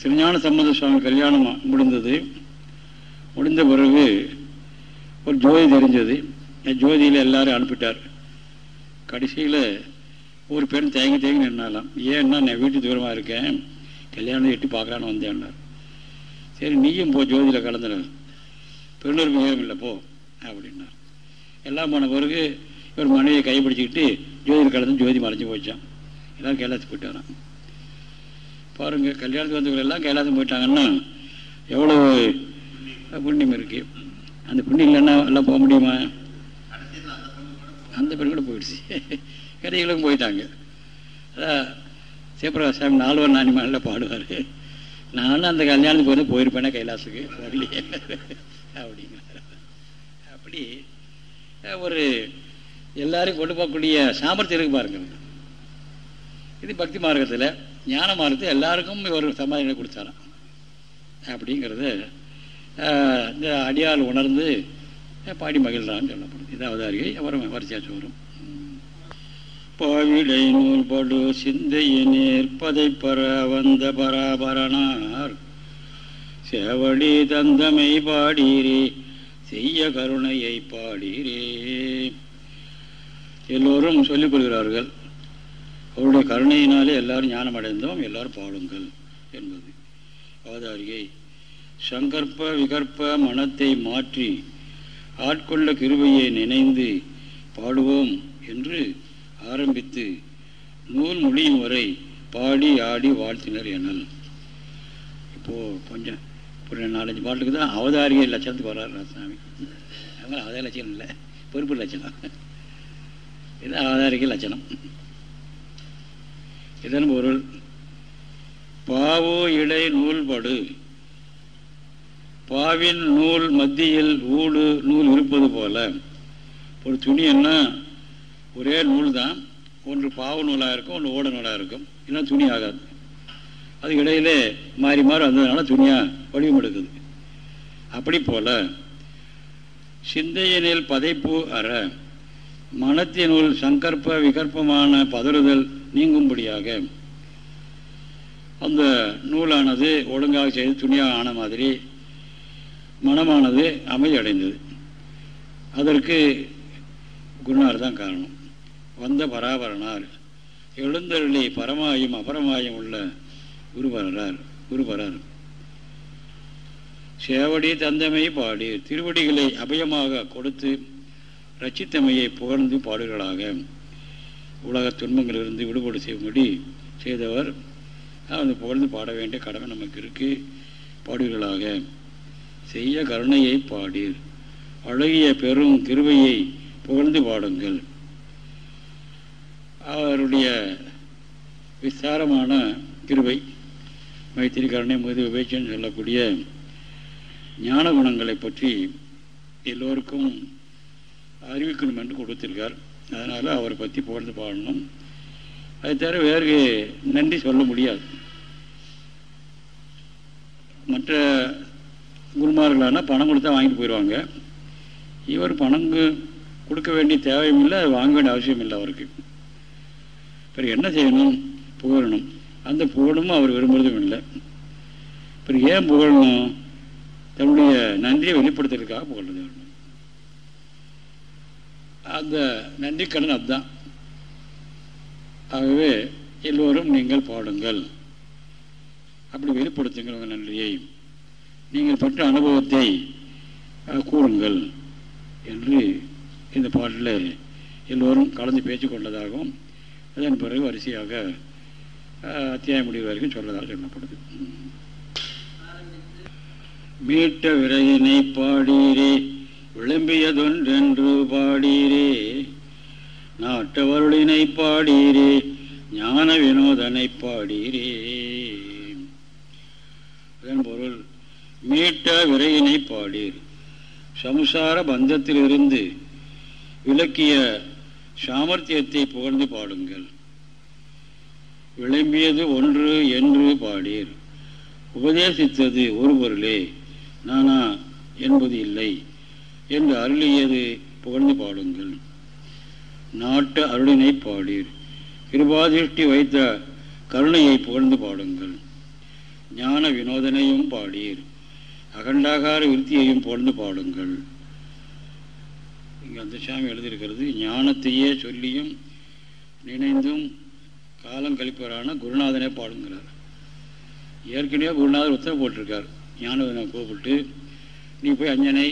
திருஞான சம்பந்த சுவாமி கல்யாணம் முடிந்தது. முடிந்த பிறகு ஒரு ஜோதி தெரிஞ்சது. என் ஜோதியில் எல்லாரும் அனுப்பிட்டார். கடைசியில் ஒரு பெண் தேங்கி தேங்கி நின்னாலாம். ஏன்னா நான் வீட்டு தூரமாக இருக்கேன். கல்யாணம் எட்டி பார்க்கலான்னு வந்தேன்னார். சரி நீயும் போ ஜோதியில் கலந்துன பெண்ணூர் மிகவும் இல்லை போ அப்படின்னார். எல்லாம் போன பிறகு இவர் மனைவியை கைப்பிடிச்சிக்கிட்டு ஜோதியில் கலந்து ஜோதி மறைஞ்சு போச்சான் எல்லோரும் கைலாசத்துக்கு போயிட்டு வரான். பாருங்கள் கல்யாணத்துக்கு வந்தவங்க எல்லாம் கைலாசம் போயிட்டாங்கன்னா எவ்வளோ புண்ணியம் இருக்குது அந்த புண்ணியம் இல்லைன்னா எல்லாம் போக முடியுமா? அந்த பெண் கூட போயிடுச்சு. கடைகளும் போயிட்டாங்க. அதான் சிவபிரகாசாமி நாலுவர் நால்வர் மகளில் பாடுவார். நானும் அந்த கல்யாணத்துக்கு வந்து போயிருப்பேனே கைலாசுக்கு. வரலையே. அப்படிங்கிறார். அப்படி ஒரு எல்லாரையும் கொண்டு போகக்கூடிய சாமர்த்தியம் இருக்கு பாருங்க. இது பக்தி மார்க்கத்தில் ஞான மார்க்கத்தில் எல்லாருக்கும் ஒரு சமாதான கொடுத்தாராம். அப்படிங்கிறது இந்த அடியால் உணர்ந்து பாடி மகிழ்றான்னு சொல்லப்படுது. இது அவதாரிகை அப்புறம் வரிசையாச்சு வரும் பாவிடை நூல் படு சிந்தையினேர் பதை பர வந்த பராபரணார் சேவடி தந்தமை பாடீரே செய்ய கருணையை பாடீரே. எல்லோரும் சொல்லிக் கொள்கிறார்கள் அவருடைய கருணையினாலே எல்லாரும் ஞானம் அடைந்தோம் எல்லாரும் பாடுங்கள் என்பது. அவதாரியை சங்கற்ப விகற்ப மனத்தை மாற்றி ஆட்கொள்ள கிருபையை நினைந்து பாடுவோம் என்று ஆரம்பித்து நூல் முடியும் வரை பாடி ஆடி வாழ்த்தினர் எனல். இப்போது கொஞ்சம் ஒரு நாலஞ்சு பாட்டுக்கு தான் அவதாரிகை லட்சணத்துக்கு வர்றார் ராசாமி அதனால் அவதார லட்சணம் இல்லை. பொறுப்பு லட்சணம். இது அவதாரிகை லட்சணம். இதன் பொருள் பாவோ இடை நூல்படு பாவின் நூல் மத்தியில் ஊடு நூல் இருப்பது போல. ஒரு துணி என்ன? ஒரே நூல் தான் ஒன்று பாவ நூலாக இருக்கும் ஒன்று ஓட நூலாக இருக்கும். இல்லைன்னா துணி ஆகாது. அது இடையிலே மாறி மாறி வந்ததுனால துணியாக வடிவம் எடுக்குது அப்படி போல் சிந்தையினில் பதைப்பு அற மனத்தினுள் சங்கற்ப விகற்பமான பதறுதல் நீங்கும்படியாக. அந்த நூலானது ஒழுங்காக செய்து துணியாக ஆன மாதிரி மனமானது அமைதி அடைந்தது அதற்கு குருநார் தான் காரணம். வந்த பராபரனார் எழுந்தருளி பரமாயும் அபரமாயும் உள்ள குருபரார் குருபரர் சேவடி தந்தமை பாடி திருவடிகளை அபயமாக கொடுத்து ரச்சித்தமையை புகழ்ந்து பாடுகளாக உலக துன்பங்களிலிருந்து விடுபடு செய்யும்படி செய்தவர். அது புகழ்ந்து பாட வேண்டிய கடமை நமக்கு இருக்கு. பாடுகளாக செய்ய கருணையை பாடீர். அழகிய பெரும் கிருவையை புகழ்ந்து பாடுங்கள். அவருடைய விஸ்தாரமான கிருவை மைத்திரி கருணை முது விவேச்சன் சொல்லக்கூடிய ஞான குணங்களை பற்றி எல்லோருக்கும் அறிவிக்கணும் என்று கொடுத்திருக்கார். அதனால் அவரை பற்றி புகழ்ந்து பாடணும். அதை தவிர வேறு நன்றி சொல்ல முடியாது. மற்ற குருமார்களான பணம் கொடுத்தா வாங்கிட்டு போயிடுவாங்க இவர் பணம் கொடுக்க வேண்டிய தேவையும் இல்லை வாங்க வேண்டிய அவசியம் இல்லை அவருக்கு. பிறகு என்ன செய்யணும்? புகழணும். அந்த புகழும் அவர் விரும்புறதும் இல்லை. பிறகு ஏன் புகழணும்? தன்னுடைய நன்றியை வெளிப்படுத்துறதுக்காக புகழ்றது அந்த நன்றி கடன் அதுதான். ஆகவே எல்லோரும் நீங்கள் பாடுங்கள். அப்படி வெளிப்படுத்துங்கள் உங்கள் நன்றியை. நீங்கள் பெற்ற அனுபவத்தை கூறுங்கள் என்று இந்த பாட்டில் எல்லோரும் கலந்து பேச்சு கொண்டதாகவும் அதன் பிறகு வரிசையாக அத்தியாய முடிவு வரைக்கும் சொல்லதாக சொல்லப்படுது. மீட்ட விரையினை பாடீரே விளம்பியதொன்றென்று பாடீரே நாட்டவருளினை பாடீரே ஞான வினோதனை பாடீரே. அதன் பொருள் மீட்ட விரையினை பாடீர். சம்சார பந்தத்திலிருந்து விளக்கிய சாமர்த்தியத்தை புகழ்ந்து பாடுங்கள். விளம்பியது ஒன்று என்று பாடீர். உபதேசித்தது ஒரு பொருளே நானா என்பது இல்லை என்று அருளியது புகழ்ந்து பாடுங்கள். நாட்டு அருளினை பாடீர். கிருபாதிருஷ்டி வைத்த கருணையை புகழ்ந்து பாடுங்கள். ஞான வினோதனையும் பாடீர். அகண்டாகார விருத்தியையும் புகழ்ந்து பாடுங்கள். இங்கே அந்த சாமி எழுதியிருக்கிறது ஞானத்தையே சொல்லியும் நினைந்தும் காலம் கழிப்பவரான குருநாதனே பாடுங்கிறார். ஏற்கனவே குருநாதர் உத்தரவு போட்டிருக்கார். ஞானவனை கூப்பிட்டு நீ போய் அஞ்சனை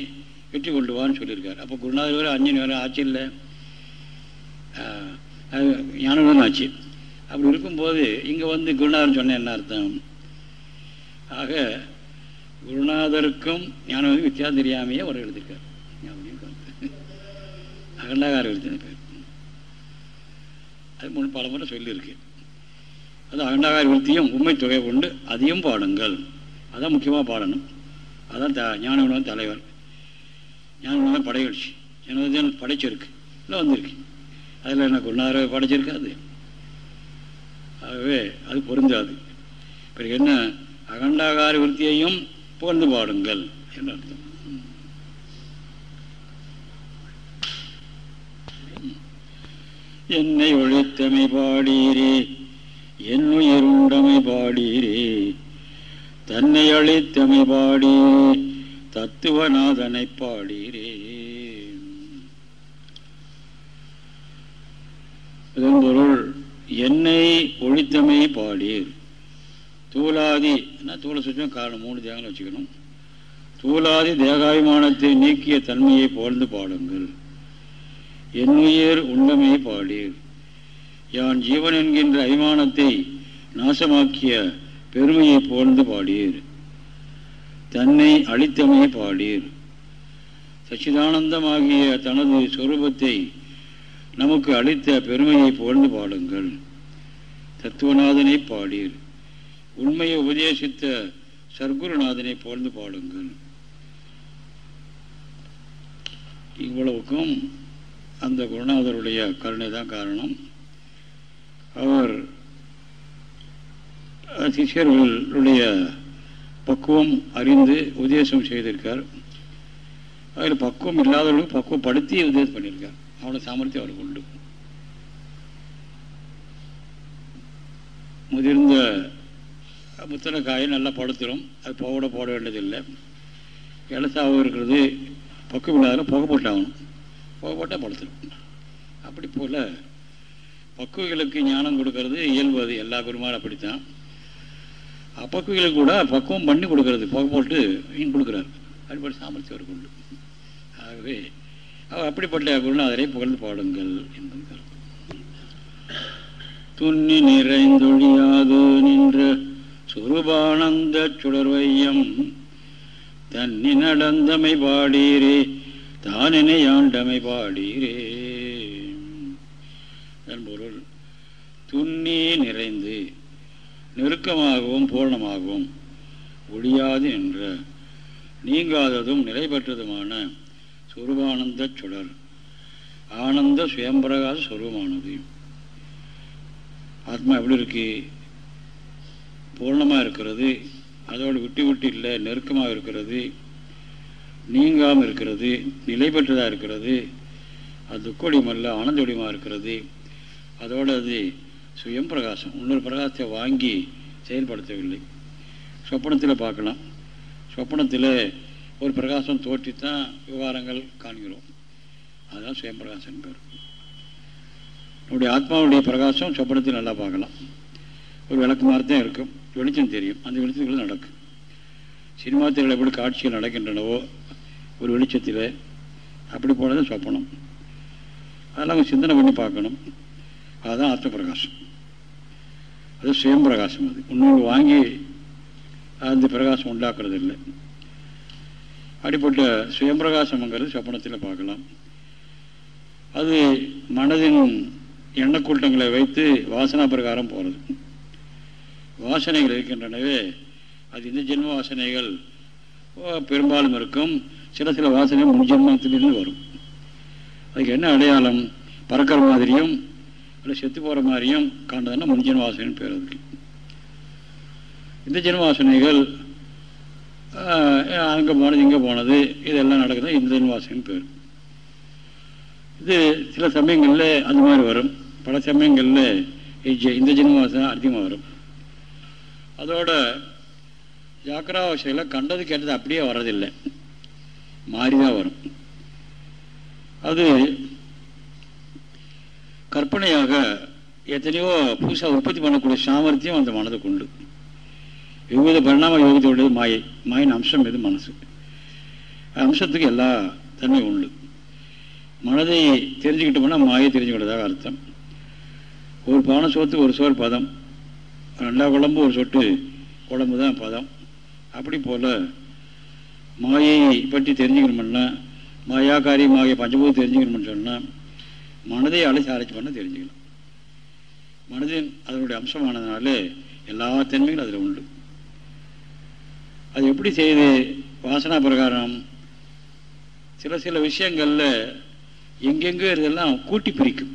வெற்றி கொண்டு வான்னு சொல்லியிருக்கார். அப்போ குருநாதர் வேறு அஞ்சன் வேறு ஆச்சு இல்லை. ஞானவன் ஆச்சு அப்படி இருக்கும்போது இங்கே வந்து குருநாதன் சொன்ன என்ன அர்த்தம்? ஆக குருநாதருக்கும் ஞானவதி வித்தியாசம் தெரியாமையே அவர் எழுதியிருக்கார். அகண்டாகார எழுதின பேர். அது முன் பல முறை சொல்லியிருக்கு. அது அகண்டாகார விருத்தியும் உண்மை தொகை கொண்டு அதையும் பாடுங்கள். அதான் முக்கியமாக பாடணும். அதான் த ஞானகுணம் தலைவர். ஞானகுணம் படைகழ்ச்சி ஞான படைச்சிருக்கு. இல்லை வந்திருக்கு. அதில் என்ன குருநாதர் படைச்சிருக்காது அது ஆகவே அது பொருந்தாது. பிறகு என்ன? அகண்டாகார விருத்தியையும் புகழ்ந்து பாடுங்கள் என்று அர்த்தம். என்னை ஒழித்தமை பாடீரே என் உயிர் உண்டமை பாடீரே தன்னை அழித்தமை பாடீரே தத்துவநாதனை பாடீரே. இதன் பொருள் என்னை ஒழித்தமை பாடீர். தூளாதி தூள சுற்றம் காரணம் மூணு தேகங்களை வச்சுக்கணும். தூளாதி தேகாபிமானத்தை நீக்கிய தன்மையை புகழ்ந்து பாடுங்கள். என்னுயிர் உண்டமை பாடீர். யான் ஜீவன் என்கின்ற அபிமானத்தை நாசமாக்கிய பெருமையை புகழ்ந்து பாடீர். தன்னை அழித்தமை பாடீர். சச்சிதானந்தமாகிய தனது சொரூபத்தை நமக்கு அளித்த பெருமையை புகழ்ந்து பாடுங்கள். தத்துவநாதனை பாடீர். உண்மையை உபதேசித்த சர்க்குருநாதனை புகழ்ந்து பாடுங்கள். இவ்வளவுக்கும் அந்த குருநாதருடைய கருணை தான் காரணம். அவர் சிஷியர்களுடைய பக்குவம் அறிந்து உபதேசம் செய்திருக்கார். அதில் பக்குவம் இல்லாதவர்களுக்கு பக்குவப்படுத்தி உபதேசம் பண்ணியிருக்கார். அவ்வளோ சாமர்த்தியம் அவருக்கு உண்டு. முதிர்ந்த முத்தனக்காயை நல்லா படுத்துடும் அது போட போட வேண்டியதில்லை. இலசாவும் இருக்கிறது பக்குவம் இல்லாத புகை போட்டாகணும். புகை போட்டால் படுத்துடும் அப்படி போல் பக்குவிகளுக்கு ஞானம் கொடுக்கறது இயல்பு அது. எல்லா குருமாரும் அப்படித்தான். அப்பக்குவிகளுக்கு கூட பக்குவம் பண்ணி கொடுக்கறது. புகை போட்டு மீன் கொடுக்குறாரு. அப்படிப்பட்ட சாமர்த்தியம் அவருக்கு உண்டு. ஆகவே அவர் அப்படிப்பட்ட குருநாதரை புகழ்ந்து பாடுங்கள் என்பது கருத்து துண்ணி நிறைந்தொழியாது நின்ற சுரூபானந்த சுடர்வையம். தன்னி நடந்தமை பாடீரே தானினை ஆண்டமை பாடீரே. என் பொருள் துண்ணி நிறைந்து நெருக்கமாகவும் பூர்ணமாகவும் ஒழியாது என்ற நீங்காததும் நிலை பெற்றதுமான சுரூபானந்த சுடர் ஆனந்த சுயம்பிரகாச சுரூபமானது. ஆத்மா எப்படி இருக்கு? பூர்ணமாக இருக்கிறது அதோடு விட்டு விட்டு இல்லை நெருக்கமாக இருக்கிறது நீங்காமல் இருக்கிறது நிலை பெற்றதாக இருக்கிறது அது துக்கொடிமல்ல ஆனந்தொடியமாக இருக்கிறது அதோடு அது சுயம் பிரகாசம் இன்னொரு பிரகாசத்தை வாங்கி செயல்படுத்தவில்லை. சொப்பனத்தில் பார்க்கலாம். சொப்பனத்தில் ஒரு பிரகாசம் தோற்றித்தான் விவகாரங்கள் காண்கிறோம். அதுதான் சுயம் பிரகாசம் பேர். நம்முடைய ஆத்மாவுடைய பிரகாசம் சொப்பனத்தில் நல்லா பார்க்கலாம். ஒரு விளக்கு மாதிரி தான் இருக்கும். வெளிச்சம் தெரியும். அந்த வெளிச்சத்துக்குள்ள நடக்கும் சினிமா திரையில் எப்படி காட்சிகள் நடக்கின்றனவோ ஒரு வெளிச்சத்தில் அப்படி போனது சொப்பனம். அதெல்லாம் சிந்தனை பண்ணி பார்க்கணும். அதுதான் ஆத்ம பிரகாசம் அது சுயம் பிரகாசம் அது. இன்னொன்று வாங்கி அந்த பிரகாசம் உண்டாக்குறது இல்லை அப்படிப்பட்ட சுயம் பிரகாசம்ங்கிறது சொப்பனத்தில் பார்க்கலாம். அது மனதின் எண்ணக்கூட்டங்களை வைத்து வாசனா பிரகாரம் போகிறது வாசனைகள் இருக்கின்றனவே. அது இந்த ஜென்ம வாசனைகள். பெரும்பாலும் இருக்கும். சில சில வாசனை முன் ஜென்மத்திலிருந்து வரும். அதுக்கு என்ன அடையாளம்? பறக்கிற மாதிரியும் இல்லை செத்து போகிற மாதிரியும் காண்டதுன்னா முன் ஜென்ம வாசனைன்னு பேர் அதுக்கு. இந்த ஜென்ம வாசனைகள் அங்கே போனது இங்கே போனது இதெல்லாம் நடக்குது. இந்த ஜென்ம வாசனைன்னு பேர். இது சில சமயங்களில் அந்த மாதிரி வரும். பல சமயங்களில் இந்த ஜென்ம வாசனை அதிகமாக வரும். அதோட ஜாக்கிராவசையில் கண்டது கேட்டது அப்படியே வர்றதில்லை. மாறி தான் வரும். அது கற்பனையாக எத்தனையோ புதுசாக உற்பத்தி பண்ணக்கூடிய சாமர்த்தியம் அந்த மனதுக்கு உண்டு. எவ்வித பரிணாம யோகத்தோடது மாயை. மாயின் அம்சம் எது? மனசு. அம்சத்துக்கு எல்லா தன்மையும் உண்டு. மனதை தெரிஞ்சுக்கிட்டோம்னா மாயை தெரிஞ்சுக்கிட்டதாக அர்த்தம். ஒரு பானை சோத்துக்கு ஒரு சோர் பதம். ரெண்டா குழம்பு ஒரு சொட்டு குழம்பு தான் பதம். அப்படி போல் மாயை பற்றி தெரிஞ்சுக்கணும்னா மாயாக்காரி மாயை பஞ்சபூதம் தெரிஞ்சுக்கணும்னு சொன்னால் மனதை அழைச்சி ஆராய்ச்சி பண்ண தெரிஞ்சுக்கலாம் மனதின் அதனுடைய அம்சமானதுனால எல்லா தன்மைகளும் அதில் உண்டு. அது எப்படி செய்யுது வாசனா பிரகாரம் சில சில விஷயங்களில் எங்கெங்கே இதெல்லாம் கூட்டி பிரிக்கும்.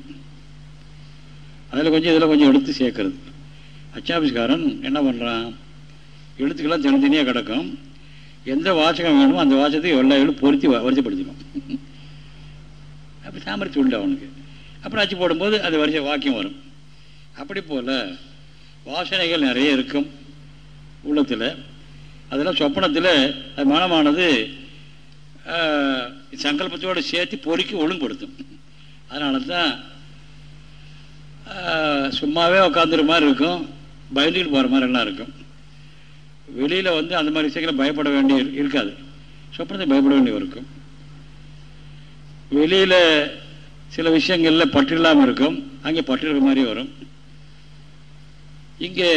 அதில் கொஞ்சம் இதில் கொஞ்சம் எடுத்து சேர்க்கறது. அச்சாபிஸ்காரன் என்ன பண்ணுறான் எழுத்துக்கெல்லாம் தனித்தனியாக கிடக்கும். எந்த வாசகம் வேணுமோ அந்த வாசகத்தை எல்லா எழும் பொருத்தி வரிசைப்படுத்திடும் அப்படி சாமர்த்தி உண்டு அவனுக்கு. அப்புறம் அச்சு போடும்போது அது வரிசை வாக்கியம் வரும். அப்படி போல் வாசனைகள் நிறைய இருக்கும் உள்ளத்தில். அதெல்லாம் சொப்பனத்தில் அது மனமானது சங்கல்பத்தோடு சேர்த்து பொறுக்கி ஒழுங்குபடுத்தும். அதனால தான் சும்மாவே உட்காந்துரு மாதிரி இருக்கும். பயந்துக்கிட்டு போகிற மாதிரி எல்லாம் இருக்கும். வெளியில் வந்து அந்த மாதிரி விஷயங்களை பயப்பட வேண்டிய இருக்காது. சொப்பனத்தை பயப்பட வேண்டிய இருக்கும். வெளியில் சில விஷயங்களில் பற்று இல்லாமல் இருக்கும். அங்கே பற்று இருக்கிற மாதிரி வரும். இங்கே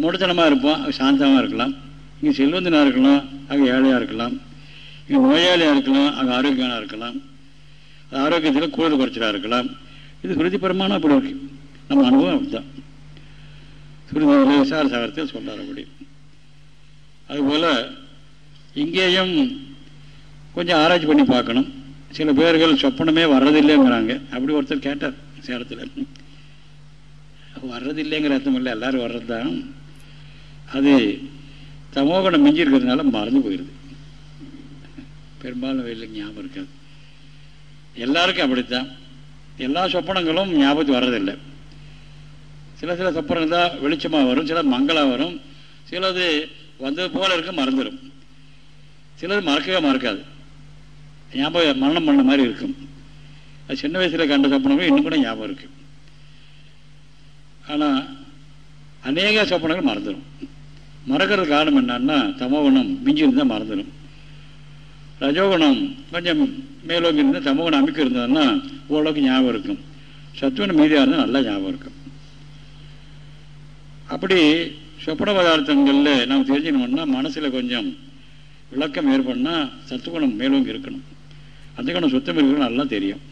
முடத்தனமாக இருப்போம். சாந்தமாக இருக்கலாம். இங்கே செல்வந்தனாக இருக்கலாம். அங்கே ஏழையாக இருக்கலாம். இங்கே நோயாளியாக இருக்கலாம். அங்கே ஆரோக்கியமாக இருக்கலாம். ஆரோக்கியத்தில் கூடுதல் குறைச்சலாக இருக்கலாம். இது குருதிபரமான அப்படி இருக்கு நம்ம அனுபவம் அப்படிதான் சுருதியில் விசார சாகரத்தில் சொல்கிறார் அப்படி. அதுபோல் இங்கேயும் கொஞ்சம் ஆராய்ச்சி பண்ணி பார்க்கணும். சில பேர்கள் சொப்பனமே வர்றதில்லைங்கிறாங்க. அப்படி ஒருத்தர் கேட்டார் சேலத்தில். வர்றதில்லைங்கிற அர்த்தம் இல்லை எல்லோரும் வர்றது தான் அது தமோகணம் மிஞ்சி இருக்கிறதுனால மறந்து போயிடுது பெரும்பாலும் வெளியில் ஞாபகம் இருக்காது. எல்லாருக்கும் அப்படித்தான். எல்லா சொப்பனங்களும் ஞாபகத்துக்கு வர்றதில்லை. சில சில சப்பரம் இருந்தால் வெளிச்சமாக வரும் சில மங்களாக வரும் சிலது வந்தது போல இருக்க மறந்துடும் சிலது மறக்கவே மறக்காது. ஞாபகம் மரணம் பண்ண மாதிரி இருக்கும். அது சின்ன வயசில் கண்ட சொப்பனங்கள் இன்னும் கூட ஞாபகம் இருக்குது ஆனால் அநேக சொப்பனங்கள் மறந்துடும் மறக்கிறது காரணம் என்னன்னா தமோகுணம் மிஞ்சி இருந்தால் மறந்துடும் ரஜோகுணம் கொஞ்சம் மேலோங்கி இருந்தால் தமோகுணம் அமைக்க இருந்ததுன்னா ஓரளவுக்கு ஞாபகம் இருக்கும். சத்துவனம் மீதியாக இருந்தால் நல்லா ஞாபகம் இருக்கும். அப்படி சொப்பன பதார்த்தங்களில் நாம் தெரிஞ்சுக்கணும்னா மனசில் கொஞ்சம் விளக்கம் ஏற்படனா சத்துக்குணம் மேலும் இருக்கணும். அந்த குணம் சுத்தம் இருக்கணும் நல்லா தெரியும்.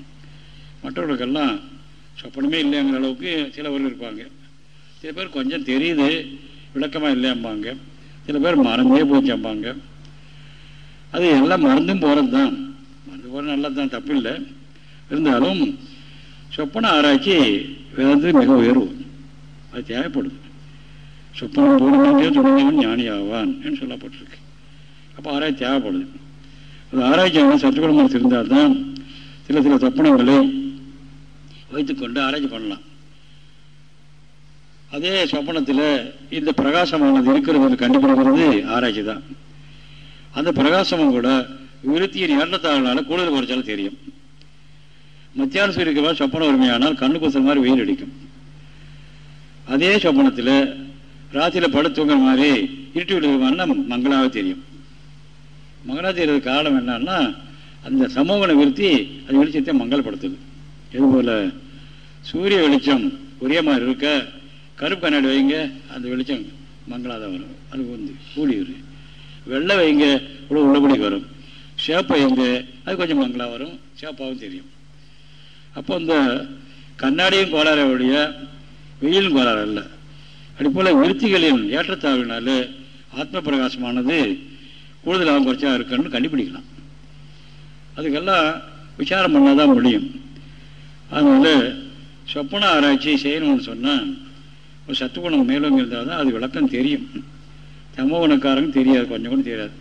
மற்றவர்களுக்கெல்லாம் சொப்பனமே இல்லைங்கிற அளவுக்கு சிலவர்கள் இருப்பாங்க. சில பேர் கொஞ்சம் தெரியுது விளக்கமாக இல்லையாம்பாங்க சில பேர் மறந்தே போச்சாம்பாங்க. அது எல்லாம் மறந்தும் போகிறது தான் மறந்து போகிறது நல்லது தான் தப்பு இல்லை இருந்தாலும் சொப்பன ஆராய்ச்சி வேதத்துக்கு மிக உயர்வு. அது தேவைப்படுது. சொப்பனம் பூர்ணமாக தொடங்கியவன் ஞானி ஆவான் என்று சொல்லப்பட்டிருக்கு. அப்போ ஆராய்ச்சி தேவைப்படுது அது ஆராய்ச்சி சத்துக்குடமாக இருந்தால் தான் சில சில சொப்பனங்களை வைத்துக்கொண்டு ஆராய்ச்சி பண்ணலாம். அதே சொப்பனத்தில் இந்த பிரகாசமானது இருக்கிறது கண்டுபிடிக்கிறது ஆராய்ச்சி தான். அந்த பிரகாசமும் கூட விருத்தியின் ஏற்றத்தாழ்னால கூடுதல் குறைச்சாலும் தெரியும். மத்தியான சூரியக்கு சொப்பன உரிமையானால் கண்ணு குசல் மாதிரி வெயில் அடிக்கும். அதே சொப்பனத்தில் ராத்திரியில் படுத்துங்கிற மாதிரி இருட்டு விடுவான்னா மங்களாக தெரியும். மங்களாக தெரியறது காரணம் என்னன்னா அந்த சமூகனை விருத்தி அது வெளிச்சத்தை மங்களப்படுத்துது இதுபோல் சூரிய வெளிச்சம் ஒரே மாதிரி இருக்க கருப்பு கண்ணாடி வைங்க அந்த வெளிச்சம் மங்களாக தான் வரும். அது வந்து கூடி வெள்ளை வைங்க இவ்வளோ உள்ளபடிக்கு வரும். சேப்பை வைங்க அது கொஞ்சம் மங்களாக வரும். சேப்பாகவும் தெரியும். அப்போ அந்த கண்ணாடியும் கோளாறு வழியாக வெயிலும் கோளாறு இல்லை அதுபோல் போல் விருத்திகளின் ஏற்றத்தாழ்வினால ஆத்ம பிரகாசமானது கூடுதலாக குறைச்சா இருக்குன்னு கண்டுபிடிக்கலாம். அதுக்கெல்லாம் விசாரம் பண்ணால் தான் முடியும். அதனால் சொப்பன ஆராய்ச்சி செய்யணும்னு சொன்னால் ஒரு சத்துக்குணம் மேலும் இருந்தால் தான் அது விளக்கம் தெரியும். தமோகுணக்காரங்க தெரியாது கொஞ்சம் கூட தெரியாது.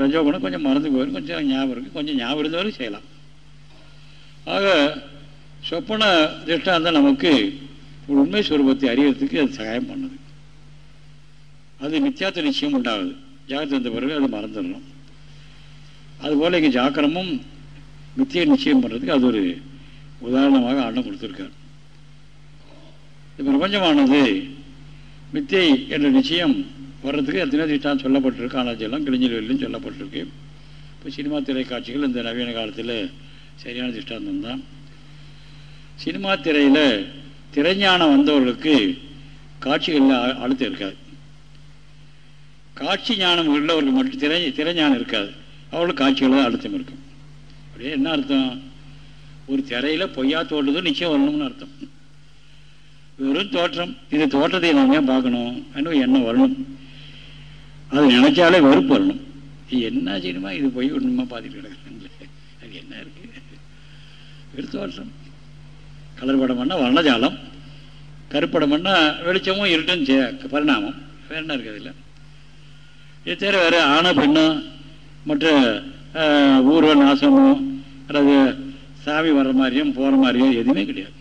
ரஜோகுணம் கொஞ்சம் மறந்து போயிடும் கொஞ்சம் ஞாபகம் இருக்குது கொஞ்சம் ஞாபகம் இருந்தவரைக்கும் செய்யலாம். ஆக சொப்பன திருஷ்டாந்தம் நமக்கு ஒரு உண்மை சுரூபத்தை அறியறதுக்கு அது சகாயம் பண்ணுது. அது மித்தியாத்த நிச்சயம் உண்டாகுது. ஜாகிரத வந்த பிறகு அது மறந்துடணும். அதுபோல் இங்கே ஜாக்கிரமும் மித்திய நிச்சயம் பண்ணுறதுக்கு அது ஒரு உதாரணமாக ஆண்டம் கொடுத்துருக்கார். இந்த பிரபஞ்சமானது மித்தியை என்ற நிச்சயம் வர்றதுக்கு எத்தனை திட்டம் சொல்லப்பட்டிருக்கு. ஆனாச்செல்லாம் கிழிஞ்சல் வெளியும் சொல்லப்பட்டிருக்கு. இப்போ சினிமா திரைக்காட்சிகள் இந்த நவீன காலத்தில் சரியான திஷ்டாந்தம் தான் சினிமா திரையில் திரைஞானம் வந்தவர்களுக்கு காட்சிகளில் அழுத்தம் இருக்காது. காட்சி ஞானம் உள்ளவர்கள் மட்டும் திரை திரைஞானம் இருக்காது. அவர்களுக்கு காட்சிகளில் அழுத்தம் இருக்கும். அப்படியே என்ன அர்த்தம்? ஒரு திரையில் பொய்யா தோற்றுறது நிச்சயம் வரணும்னு அர்த்தம். வெறும் தோற்றம். இது தோற்றத்தை நான் ஏன் பார்க்கணும்? அப்படின்னு எண்ணம் வரணும். அது நினைச்சாலே வெறுப்பு வரணும். இது என்ன செய்யணுமா இது பொய் ஒன்றுமா பார்த்துட்டு கிடக்குறேன் அது என்ன இருக்கு? வெறும் தோற்றம். கலர் படம்னா வர்ணஜாலம் கருப்படம்னா வெளிச்சமும் இருட்டும் பரிணாமம். வேற என்ன இருக்குது அதில் இது தவிர வேறு ஆணோ பெண்ணோ மற்ற ஊர்வ நாசமோ அல்லது சாமி வர்ற மாதிரியும் போகிற மாதிரியும் எதுவுமே கிடையாது.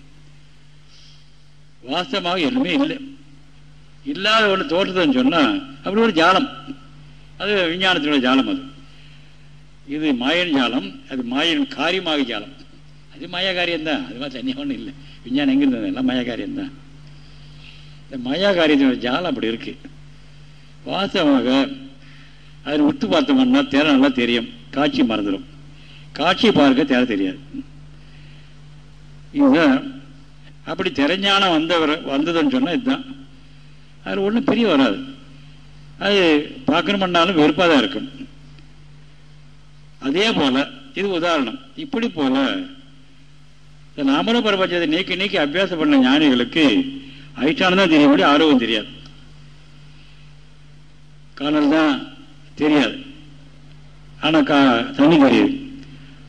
வாஸ்தவமாக எதுவுமே இல்லை. இல்லாத ஒன்று தோற்றதுன்னு சொன்னால் அப்படி ஒரு ஜாலம். அது விஞ்ஞானத்தினுடைய ஜாலம் அது. இது மாயன் ஜாலம் அது மாயன் காரியமாக ஜாலம். அது மாயா காரியம்தான் அது மாதிரி தனியாக ஒன்றும் இல்லை. விஞ்ஞானம் எங்கே இருந்தது? எல்லாம் மாயா காரியம்தான் இந்த மாயா காரியத்தினுடைய ஜாலம் அப்படி இருக்கு. வாஸ்தவமாக அதில் உத்து பார்த்தோம்னா தேரை நல்லா தெரியும். காட்சி மறந்துடும். காட்சி பார்க்க தேர தெரியாது. இதுதான் அப்படி திரைஞானம் வந்தவர் வந்ததுன்னு சொன்னால் இதுதான். அதில் ஒன்றும் பிரிய வராது. அது பார்க்கணும்னாலும் வெறுப்பாக தான் இருக்கும். அதே போல இது உதாரணம். இப்படி போல இந்த நாமர பிரபஞ்சத்தை நீக்கி நீக்கி அபியாசம் பண்ண ஞானிகளுக்கு அதிஷ்டானம் தான் தெரியும் ஆர்வம் தெரியாது. காணல் தான் தெரியாது. ஆனால் கா தண்ணி தெரியுது.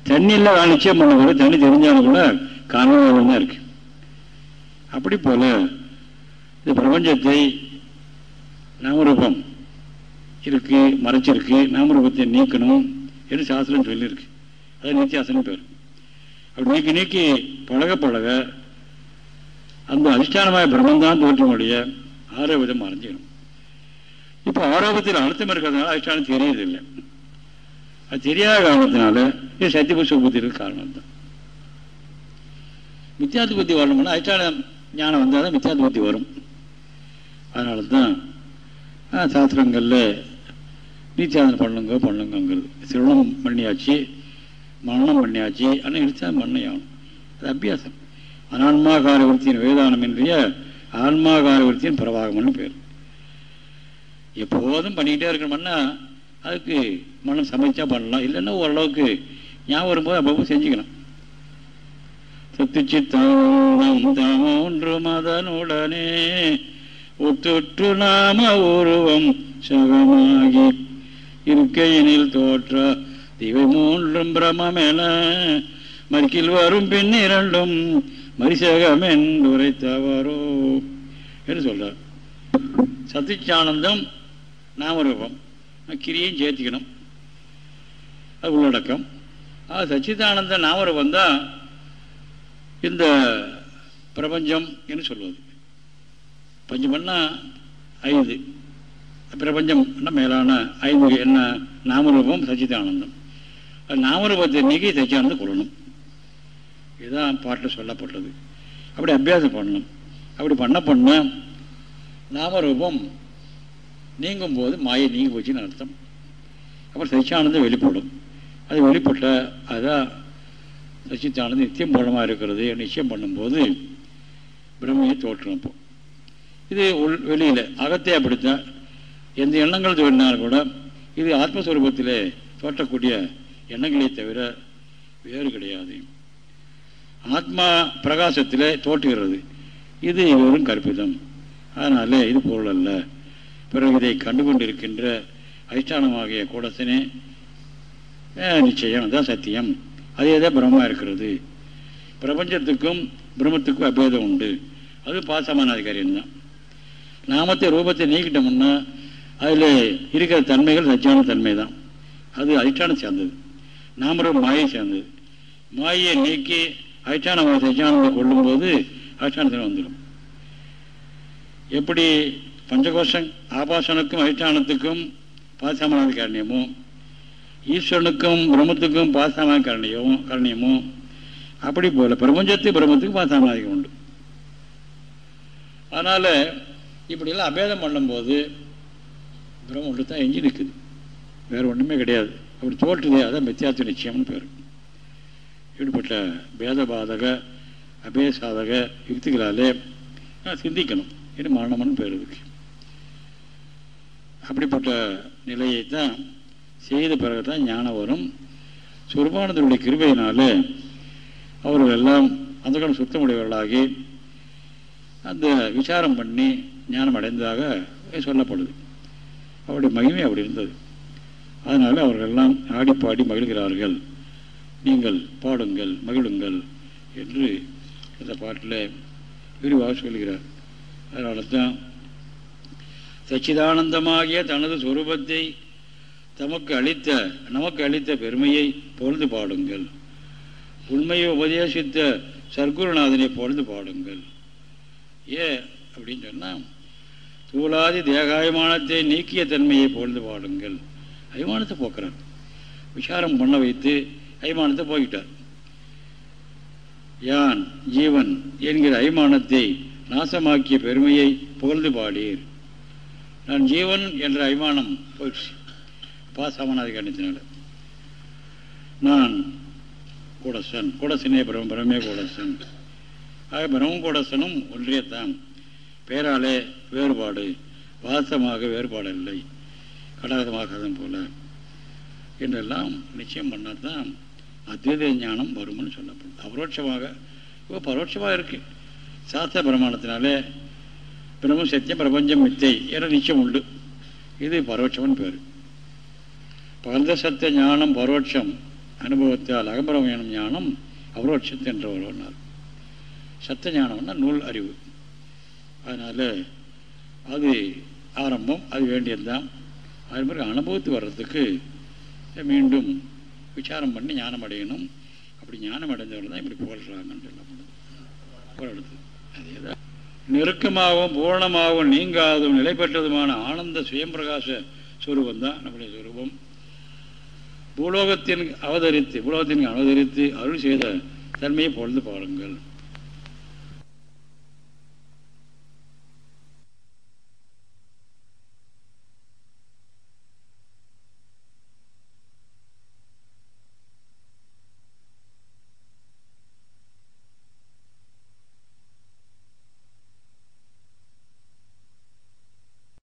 தண்ணியில் நிச்சயம் பண்ண கூட தண்ணி தெரிஞ்சாலும் கூட காணல் தான் இருக்கு. அப்படி போல இந்த பிரபஞ்சத்தை நாமரூபம் இருக்கு மறைச்சிருக்கு. நாமரூபத்தை நீக்கணும் என்று சாஸ்திரம் சொல்லியிருக்கு. அது நித்தியாசனம் பேர். நீக்கி நீக்கி பழக பழக அந்த அதிஷ்டானമായ பிரம்மந்தான் தோற்றமுடைய ஆரோக்கியம் மறைஞ்சிடும் இப்போ ஆரோக்கியத்தில் அழுத்தம் இருக்கிறதுனால அதிஷ்டானம் தெரியறதில்லை. அது தெரியாத காரணத்தினால இது சத்தியபுஷ புத்தி காரணம் தான். மித்தியாத்து புத்தி வரணும்னா அதிஷ்டான ஞானம் வந்தால் தான் மித்தியாத்து புத்தி வரும். அதனால தான் சாஸ்திரங்களில் நீச்சாதனை பண்ணுங்க பண்ணுங்கிறது திருமணம் பண்ணியாச்சு. மரணம் பண்ணியாச்சு. ஆனால் நிச்சயம் பண்ணையாகணும் அது அபியாசம். அனான்மாகார விருத்தியின் வேதானம் என்றிய ஆன்மாகார விருத்தியின் பிரவாகம்னு பேர். எப்போதும் பண்ணிக்கிட்டே இருக்கணும்னா அதுக்கு மனம் சமைச்சா பண்ணலாம். இல்லைன்னா ஓரளவுக்கு ஞாபகம் வரும்போது அப்பப்போ செஞ்சுக்கணும் சத்துச்சித்தானந்தம் தாமோன்று மதனுடனே ஒத்துற்று நாம உருவம் சகமாகி இருக்கையினில் தோற்ற இவை மூன்றும் பிரமமென மறுக்கில் வரும் பின் இரண்டும் மரிசகம் என்றுரைத்தவரோ என்று சொல்றார். சத்திச்சானந்தம் நாமரூபம். கிரியும் சேர்த்திக்கணும். அது உள்ளடக்கம். அது சச்சிதானந்த நாமரூபம் தான் இந்த பிரபஞ்சம் என்று சொல்வது. பஞ்சம்னா ஐந்து. பிரபஞ்சம் மேலான ஐந்து என்ன நாமரூபம் சச்சிதானந்தம். நாமரூபத்தை நீக்கி தச்சானது கொள்ளணும். இதுதான் பாட்டில் சொல்லப்பட்டது. அப்படி அபியாசம் பண்ணணும். அப்படி பண்ண பண்ண நாமரூபம் நீங்கும் போது மாயை நீங்கி போச்சுன்னு அர்த்தம். அப்புறம் சச்சியானந்தம் வெளிப்படும். அது வெளிப்பட்ட அதான் சச்சித்தானந்தம் நித்தியம் பலமாக இருக்கிறது. நிச்சயம் பண்ணும்போது பிரம்மையை தோற்றணும் அப்போ. இது உள் வெளியில் அகத்தே அப்படித்தான். எந்த எண்ணங்கள் தோன்றினாலும் கூட இது ஆத்மஸ்வரூபத்தில் தோற்றக்கூடிய எண்ணங்களே தவிர வேறு கிடையாது. ஆத்மா பிரகாசத்தில் தோற்றுகிறது. இது வெறும் கற்பிதம். அதனால் இது பொருள் அல்ல. பிறகு இதை கண்டுகொண்டிருக்கின்ற அதிஷ்டானமாகிய கூடத்தினே நிச்சயம் தான் சத்தியம். அதே தான் பிரம்மா இருக்கிறது. பிரபஞ்சத்துக்கும் பிரம்மத்துக்கும் அபேதம் உண்டு. அது பாசமான அதிகாரியம் தான். நாமத்தை ரூபத்தை நீக்கிட்டோம்னா அதில் இருக்கிற தன்மைகள் சச்சியான தன்மை தான் அது அதிஷ்டானம் சேர்ந்தது. நாமரம் மாயை சேர்ந்தது. மாயை நீக்கி அதிஷ்டான சச்சியானத்தை கொள்ளும்போது அதிஷ்டானத்தில் வந்துடும். எப்படி பஞ்சகோஷம் ஆபாசனுக்கும் அதிஷ்டானத்துக்கும் பாசமான காரணியமோ ஈஸ்வரனுக்கும் பிரம்மத்துக்கும் பாசமான காரணியமோ காரணியமோ அப்படி போல பிரபஞ்சத்து பிரம்மத்துக்கும் பாசமாதிகம் உண்டு. அதனால் இப்படிலாம் அபேதம் பண்ணும்போது பிரம்ம ஒன்று தான் எஞ்சி நிற்குது வேறு ஒன்றுமே கிடையாது. அப்படி தோற்றுதே அதான் மித்தியார்த்த நிச்சயம்னு பேர். இப்படிப்பட்ட பேதபாதக அபேசாதக யுக்திகளாலே சிந்திக்கணும். இது மரணம்னு பேர் இருக்கு அப்படிப்பட்ட நிலையை தான் செய்த பிறகு தான் ஞானம் வரும். சுருபானந்தருடைய கிருபையினால அவர்கள் எல்லாம் அந்த காலம் சுத்தமுடையவர்களாகி அந்த விசாரம் பண்ணி ஞானம் அடைந்ததாக சொல்லப்படுது. அவருடைய மகிமை அப்படி இருந்தது. அதனால் அவர்களெல்லாம் எல்லாம் ஆடிப்பாடி மகிழ்கிறார்கள். நீங்கள் பாடுங்கள் மகிழுங்கள் என்று இந்த பாட்டில் விரிவாக சொல்கிறார். அதனால தான் சச்சிதானந்தமாகிய தனது சொரூபத்தை தமக்கு அளித்த நமக்கு அளித்த பெருமையை பொழுது பாடுங்கள். உண்மையை உபதேசித்த சர்க்குருநாதனை பொழுது பாடுங்கள். ஏ அப்படின்னு சொன்னால் தூளாதி தேகாயமானத்தை நீக்கிய தன்மையை பொழுது பாடுங்கள். அபிமானத்தை போக்குறார் விசாரம் பண்ண வைத்து அபிமானத்தை போக்கிட்டார். யான் ஜீவன் என்கிற அபிமானத்தை நாசமாக்கிய பெருமையை புகழ்ந்து பாடீர் நான் ஜீவன் என்ற அபிமானம் போயிடுச்சு பாசமானது கண்டித்தினால நான் கூடசன். கூடசனே பிரம்ம பிரமே கூடசன். ஆக பிரம்ம கூடசனும் ஒன்றியத்தான் பேராலே வேறுபாடு. வாசமாக வேறுபாடு இல்லை. கடாகமாகாதம் போல. என்றெல்லாம் நிச்சயம் பண்ணால் தான் அத்வைத ஞானம் வரும்னு சொல்லப்படுது அபரோட்சமாக இப்போ பரோட்சமாக இருக்குது சாஸ்திர பிரமாணத்தினாலே பிரம்ம சத்தியம் பிரபஞ்சம் மித்தை என நிச்சயம் உண்டு. இது பரோட்சம்னு பேர். பகந்த சத்திய ஞானம் பரோட்சம் அனுபவத்தால் அகம்பரம் எனும் ஞானம் அபரோட்சத்து என்று வருவனார் சத்த ஞானம்னா நூல் அறிவு. அதனால் அது ஆரம்பம் அது வேண்டியதுதான். அது மாதிரி அனுபவத்து வர்றதுக்கு மீண்டும் விசாரம் பண்ணி ஞானம் அடையணும். அப்படி ஞானம் அடைஞ்சவர்கள் தான் இப்படி புகழ்கிறாங்கன்னு சொல்லப்படுது. முடியுது அதே தான் நெருக்கமாகவும் பூரணமாகவும் நீங்காததும் நிலை பெற்றதுமான ஆனந்த சுயம்பிரகாச சுரூபம் தான் நம்முடைய சுரூபம். பூலோகத்தின் அவதரித்து பூலோகத்தின் அவதரித்து அருள் செய்த தன்மையை பொழுது பாருங்கள்.